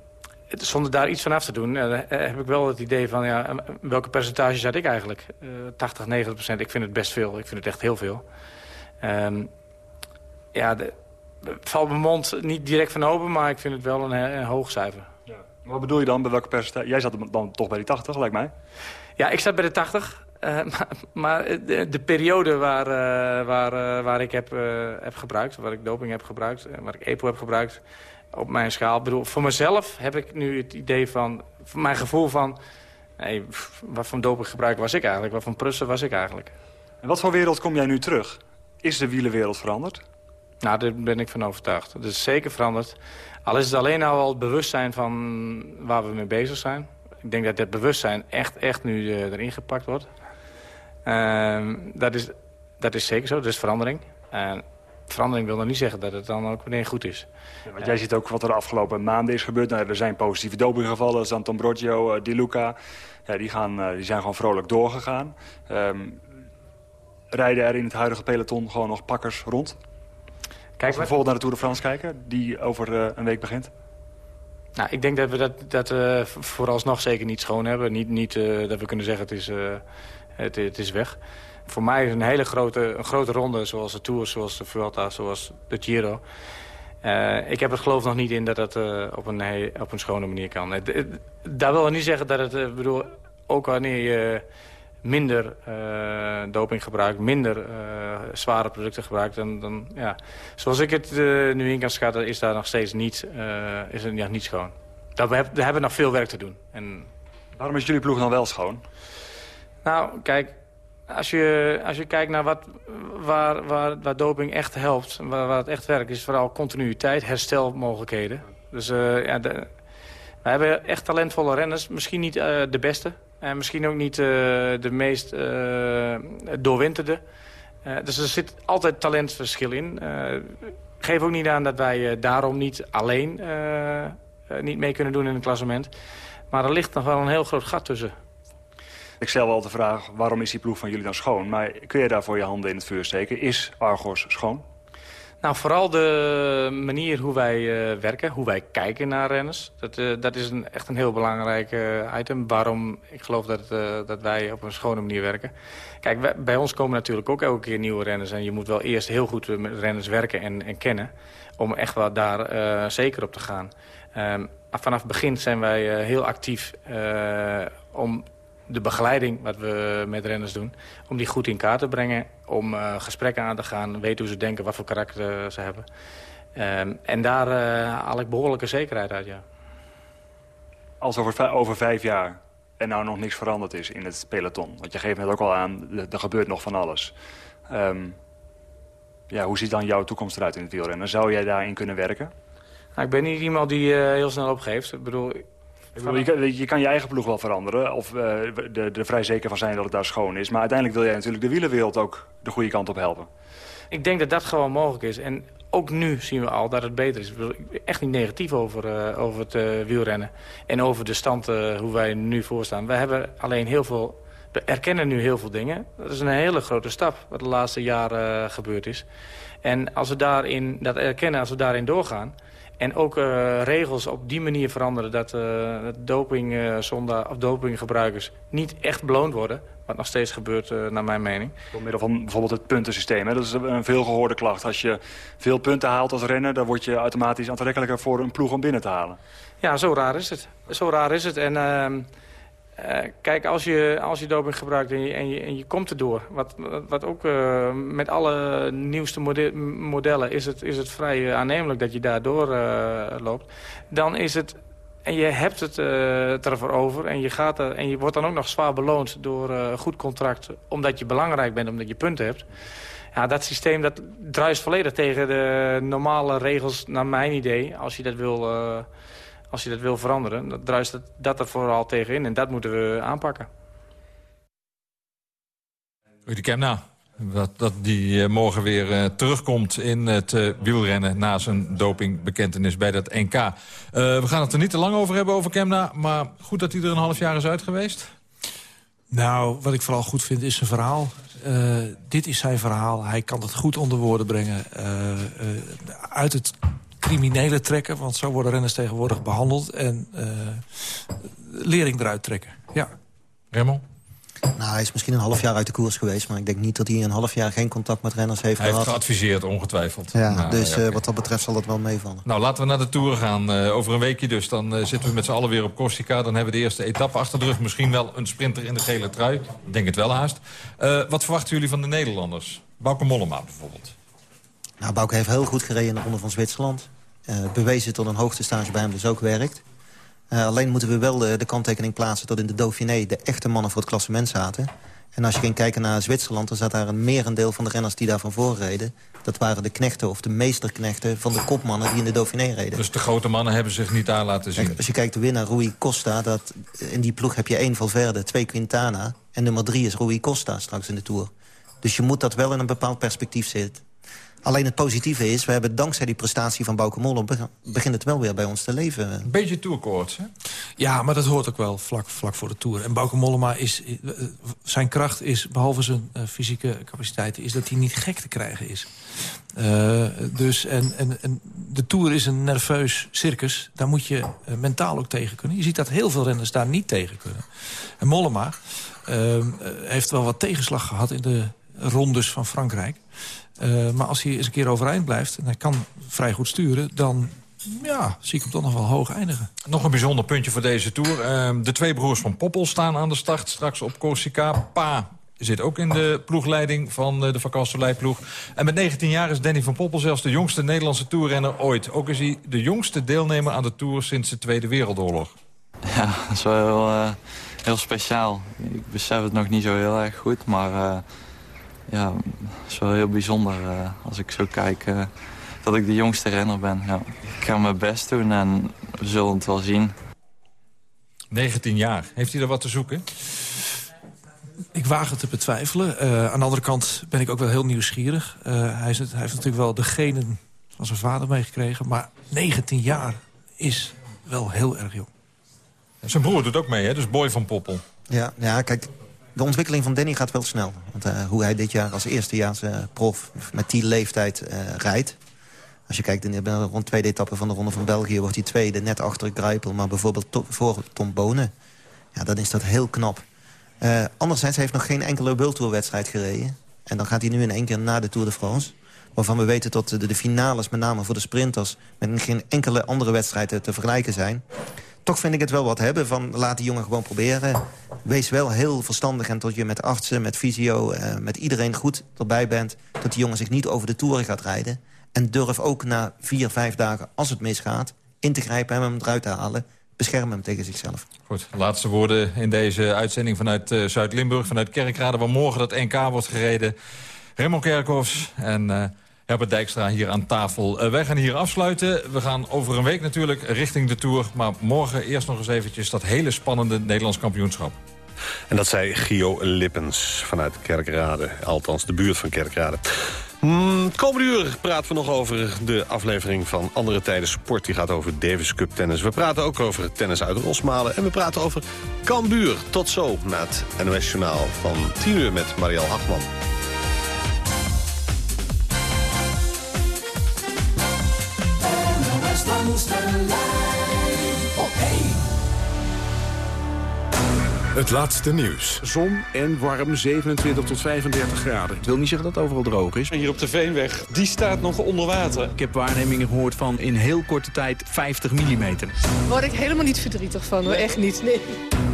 [SPEAKER 17] zonder daar iets van af te doen, heb ik wel het idee van... Ja, welke percentage zat ik eigenlijk? 80, 90 procent. Ik vind het best veel. Ik vind het echt heel veel. Um, ja, de, het valt mijn mond niet direct van open, maar ik vind het wel een, een hoog cijfer. Ja.
[SPEAKER 10] Wat bedoel je dan? Bij welke percentage? Jij zat dan toch bij die 80, lijkt mij?
[SPEAKER 17] Ja, ik zat bij de 80. Uh, maar, maar de, de, periode waar, uh, waar, uh, waar ik heb, heb gebruikt, waar ik doping heb gebruikt... waar ik EPO heb gebruikt op mijn schaal... bedoel, voor mezelf heb ik nu het idee van... mijn gevoel van... Hey, wat voor doping gebruik was ik eigenlijk? Wat voor prussen was ik eigenlijk?
[SPEAKER 10] En wat voor wereld kom jij nu terug? Is de wielenwereld veranderd?
[SPEAKER 17] Nou, daar ben ik van overtuigd. Het is zeker veranderd. Al is het alleen al het bewustzijn van waar we mee bezig zijn. Ik denk dat dit bewustzijn echt, echt nu erin gepakt wordt. Uh, dat, is, dat is zeker zo, dat is verandering. En verandering wil nog niet zeggen dat het dan ook meteen goed is.
[SPEAKER 10] Ja, want jij ziet ook wat er de afgelopen maanden is gebeurd. Nou, er zijn positieve dopinggevallen, Santon Brogio, uh, Di Luca. Ja, die, gaan, uh, die zijn gewoon vrolijk doorgegaan. Um, rijden er in het huidige peloton gewoon nog pakkers rond? Kijk, we bijvoorbeeld naar de Tour de France kijken, die over uh, een week begint.
[SPEAKER 17] Nou, ik denk dat we dat, dat uh, vooralsnog zeker niet schoon hebben. Niet, niet uh, dat we kunnen zeggen het is, het, het, is weg. Voor mij is een hele grote, een grote ronde, zoals de Tour, zoals de Vuelta, zoals de Giro. ik heb het geloof nog niet in dat dat op, een, op een schone manier kan. daar wil ik niet zeggen dat het, bedoel, ook wanneer je minder doping gebruikt, minder zware producten gebruikt. Dan, dan, ja. Zoals ik het nu in kan schatten, is daar nog steeds niet, is het, ja, niet schoon. Daar, we hebben, we hebben nog veel werk te doen. En...
[SPEAKER 10] Waarom is jullie ploeg dan wel schoon?
[SPEAKER 17] Nou, kijk, als je, als je kijkt naar wat, waar, waar, waar doping echt helpt, waar, het echt werkt, is vooral continuïteit, herstelmogelijkheden. Dus ja, de, we hebben echt talentvolle renners, misschien niet de beste, en misschien ook niet uh, de meest doorwinterde. Dus er zit altijd talentverschil in. geef ook niet aan dat wij daarom niet alleen niet mee kunnen doen in een klassement. Maar er ligt nog wel een heel groot gat tussen.
[SPEAKER 10] Ik stel wel de vraag, waarom is die ploeg van jullie dan schoon? Maar kun je daarvoor je handen in het vuur steken? Is Argos schoon?
[SPEAKER 17] Nou, vooral de manier hoe wij uh, werken, hoe wij kijken naar renners. Dat, uh, dat is een, echt een heel belangrijk uh, item. Waarom ik geloof dat, dat wij op een schone manier werken. Kijk, bij ons komen natuurlijk ook elke keer nieuwe renners. En je moet wel eerst heel goed met renners werken en, en kennen. Om echt wel daar zeker op te gaan. Um, vanaf het begin zijn wij heel actief om de begeleiding wat we met renners doen... om die goed in kaart te brengen, om uh, gesprekken aan te gaan... weten hoe ze denken, wat voor karakter ze hebben. Um, en daar uh, haal ik behoorlijke zekerheid uit, ja.
[SPEAKER 10] Als over, over vijf jaar er nou nog niks veranderd is in het peloton... want je geeft net ook al aan, er gebeurt nog van alles... Um, ja, hoe ziet dan jouw toekomst eruit in het wielrennen? Zou jij daarin kunnen werken?
[SPEAKER 17] Nou, ik ben niet iemand die uh, heel snel opgeeft. Ik bedoel,
[SPEAKER 10] je, kan, je, eigen ploeg wel veranderen. Of uh, er vrij zeker van zijn dat het daar schoon is. Maar uiteindelijk wil jij natuurlijk de wielerwereld ook de goede kant op helpen.
[SPEAKER 17] Ik denk dat dat gewoon mogelijk is. En ook nu zien we al dat het beter is. Ik ben echt niet negatief over, uh, over het uh, wielrennen. En over de stand hoe wij nu voorstaan. We hebben alleen heel veel... We erkennen nu heel veel dingen. Dat is een hele grote stap wat de laatste jaren gebeurd is. En als we daarin dat erkennen, als we daarin doorgaan... En ook uh, regels op die manier veranderen dat uh, doping, uh, of dopinggebruikers niet echt beloond worden. Wat nog steeds gebeurt, naar mijn mening.
[SPEAKER 10] Door middel van bijvoorbeeld het puntensysteem. Hè? Dat is een veelgehoorde klacht. Als je veel punten haalt als renner... dan word je automatisch aantrekkelijker voor een ploeg om binnen te halen.
[SPEAKER 17] Ja, zo raar is het. Zo raar is het. En ehm, uh, kijk, als je, als je doping gebruikt en je, en je, en je komt erdoor... wat, wat ook uh, met alle nieuwste mode modellen is het, is het vrij uh, aannemelijk dat je daardoor loopt... dan is het... En je hebt het ervoor over en je, gaat er, en je wordt dan ook nog zwaar beloond door een goed contract... omdat je belangrijk bent, omdat je punten hebt. Ja, dat systeem dat druist volledig tegen de normale regels, naar mijn idee... als je dat wil als je dat wil veranderen, dan druist dat, dat er vooral tegenin. En dat moeten we aanpakken.
[SPEAKER 3] Rudy Kemna, Dat, dat die uh, morgen weer uh, terugkomt in het uh, wielrennen... na zijn dopingbekentenis bij dat NK. we gaan het er niet te lang over hebben over Kemna... maar goed dat hij er een half jaar is uit geweest?
[SPEAKER 5] Nou, wat ik vooral goed vind is zijn verhaal. dit is zijn verhaal. Hij kan het goed onder woorden brengen. uit het criminele trekken, want zo worden renners tegenwoordig behandeld... en lering eruit trekken, ja.
[SPEAKER 3] Remmel?
[SPEAKER 4] Nou, hij is misschien een half jaar uit de koers geweest... maar ik denk niet dat hij een half jaar geen contact met renners heeft
[SPEAKER 3] hij
[SPEAKER 4] gehad.
[SPEAKER 3] Hij heeft geadviseerd, ongetwijfeld.
[SPEAKER 4] Ja, nou, dus ja, uh, wat dat betreft zal dat wel meevallen.
[SPEAKER 3] Nou, laten we naar de Tour gaan. Uh, over een weekje dus. Dan uh, zitten we met z'n allen weer op Corsica. Dan hebben we de eerste etappe achter de rug. Misschien wel een sprinter in de gele trui. Ik denk het wel haast. wat verwachten jullie van de Nederlanders? Bauke Mollema bijvoorbeeld.
[SPEAKER 4] Nou, Bauke heeft heel goed gereden in de Ronde van Zwitserland. bewezen tot een hoogtestage bij hem dus ook werkt. Uh, alleen moeten we wel de, de, kanttekening plaatsen dat in de Dauphiné... de echte mannen voor het klassement zaten. En als je ging kijken naar Zwitserland... dan zat daar een merendeel van de renners die daar van voor reden. Dat waren de knechten of de meesterknechten van de kopmannen... die in de Dauphiné reden.
[SPEAKER 3] Dus de grote mannen hebben zich niet aan laten zien?
[SPEAKER 4] Kijk, als je kijkt de winnaar, Rui Costa... Dat, in die ploeg heb je één Valverde, twee Quintana... en nummer drie is Rui Costa straks in de Tour. Dus je moet dat wel in een bepaald perspectief zetten. Alleen het positieve is, we hebben dankzij die prestatie van Bauke Mollem... begint het wel weer bij ons te leven.
[SPEAKER 3] Een beetje tourkoorts, hè?
[SPEAKER 5] Ja, maar dat hoort ook wel vlak, vlak voor de Tour. En Bauke Mollema is... Eh, zijn kracht is, behalve zijn uh, fysieke capaciteiten... is dat hij niet gek te krijgen is. Uh, dus, en, en, en de Tour is een nerveus circus. Daar moet je uh, mentaal ook tegen kunnen. Je ziet dat heel veel renners daar niet tegen kunnen. En Mollema heeft wel wat tegenslag gehad... in de rondes van Frankrijk. Uh, maar als hij eens een keer overeind blijft... en hij kan vrij goed sturen... dan ja, zie ik hem toch nog wel hoog eindigen.
[SPEAKER 3] Nog een bijzonder puntje voor deze Tour. Uh, de twee broers van Poppel staan aan de start straks op Corsica. Pa zit ook in de ploegleiding van de vakantieleidploeg. En met 19 jaar is Danny van Poppel zelfs de jongste Nederlandse toerrenner ooit. Ook is hij de jongste deelnemer aan de Tour sinds de Tweede Wereldoorlog.
[SPEAKER 18] Ja, dat is wel heel, uh, heel speciaal. Ik besef het nog niet zo heel erg goed, maar... Uh, ja, het is wel heel bijzonder uh, als ik zo kijk uh, dat ik de jongste renner ben. Ja. Ik ga mijn best doen en we zullen het wel zien.
[SPEAKER 3] 19 jaar. Heeft hij er wat te zoeken?
[SPEAKER 5] Ik waag het te betwijfelen. Uh, aan de andere kant ben ik ook wel heel nieuwsgierig. hij, is hij heeft natuurlijk wel de genen van zijn vader meegekregen. Maar 19 jaar is wel heel erg jong.
[SPEAKER 3] Zijn broer doet ook mee, hè? dus Boy van Poppel.
[SPEAKER 4] Ja, ja kijk, de ontwikkeling van Danny gaat wel snel. Want, uh, hoe hij dit jaar als eerstejaars uh, prof met die leeftijd uh, rijdt. Als je kijkt in rond tweede etappe van de Ronde van België... wordt hij tweede, net achter Grijpel, maar bijvoorbeeld voor Tom Bonen. Ja, dan is dat heel knap. anderzijds heeft nog geen enkele World Tour wedstrijd gereden. En dan gaat hij nu in één keer na de Tour de France. Waarvan we weten dat de, de finales, met name voor de sprinters... met geen enkele andere wedstrijd te vergelijken zijn toch vind ik het wel wat hebben van laat die jongen gewoon proberen. Wees wel heel verstandig en tot je met artsen, met fysio, uh, met iedereen goed erbij bent... dat die jongen zich niet over de toeren gaat rijden. En durf ook na vier, vijf dagen, als het misgaat, in te grijpen en hem eruit te halen. Bescherm hem tegen zichzelf.
[SPEAKER 3] Goed, laatste woorden in deze uitzending vanuit uh, Zuid-Limburg, vanuit Kerkrade... waar morgen dat NK wordt gereden. Raymond Kerkhoffs en... Uh, Herbert Dijkstra hier aan tafel. Uh, wij gaan hier afsluiten. We gaan over een week natuurlijk richting de Tour. Maar morgen eerst nog eens eventjes dat hele spannende Nederlands kampioenschap.
[SPEAKER 2] En dat zei Gio Lippens vanuit Kerkrade. Althans, de buurt van Kerkrade. Mm, komende uur praten we nog over de aflevering van Andere Tijden Sport. Die gaat over Davis Cup tennis. We praten ook over tennis uit Rosmalen. En we praten over Cambuur. Tot zo na het NOS Journaal van 10 uur met Marielle Hagman.
[SPEAKER 19] Langs de lijn Het laatste nieuws.
[SPEAKER 20] Zon en warm, 27 tot 35 graden.
[SPEAKER 21] Het wil niet zeggen dat het overal droog is.
[SPEAKER 20] En hier op de Veenweg, die staat nog onder water.
[SPEAKER 21] Ik heb waarnemingen gehoord van in heel korte tijd 50 mm. Daar
[SPEAKER 22] word ik helemaal niet verdrietig van, hoor. echt niet. Nee.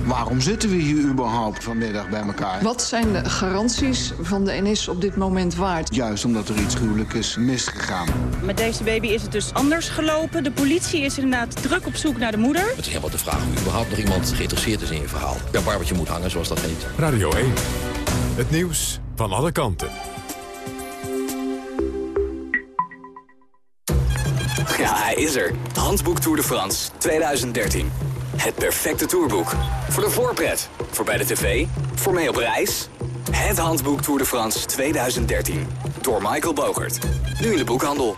[SPEAKER 23] Waarom zitten we hier überhaupt vanmiddag bij elkaar?
[SPEAKER 22] Wat zijn de garanties van de NS op dit moment waard?
[SPEAKER 23] Juist omdat er iets gruwelijk is misgegaan.
[SPEAKER 24] Met deze baby is het dus anders gelopen. De politie is inderdaad druk op zoek naar de moeder.
[SPEAKER 25] Het is helemaal de vraag of überhaupt nog iemand geïnteresseerd is in je verhaal. Ja, waar wat je moet hangen, zoals dat heet.
[SPEAKER 19] Radio 1. Het nieuws van alle kanten.
[SPEAKER 26] Ja, hij is er. Handboek Tour de France 2013. Het perfecte tourboek. Voor de voorpret, voor bij de tv, voor mee op reis Het handboek Tour de France 2013. Door Michael Bogert. Nu in de boekhandel.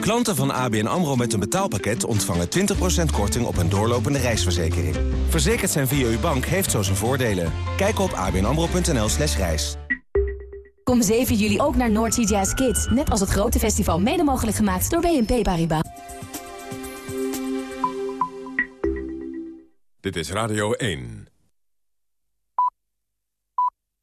[SPEAKER 27] Klanten van ABN AMRO met een betaalpakket ontvangen 20% korting op een doorlopende reisverzekering. Verzekerd zijn via uw bank heeft zo zijn voordelen. Kijk op abnamro.nl slash reis.
[SPEAKER 28] Kom 7 juli ook naar North Sea Jazz Kids. Net als het grote festival mede mogelijk gemaakt door BNP Paribas.
[SPEAKER 19] Dit is Radio 1.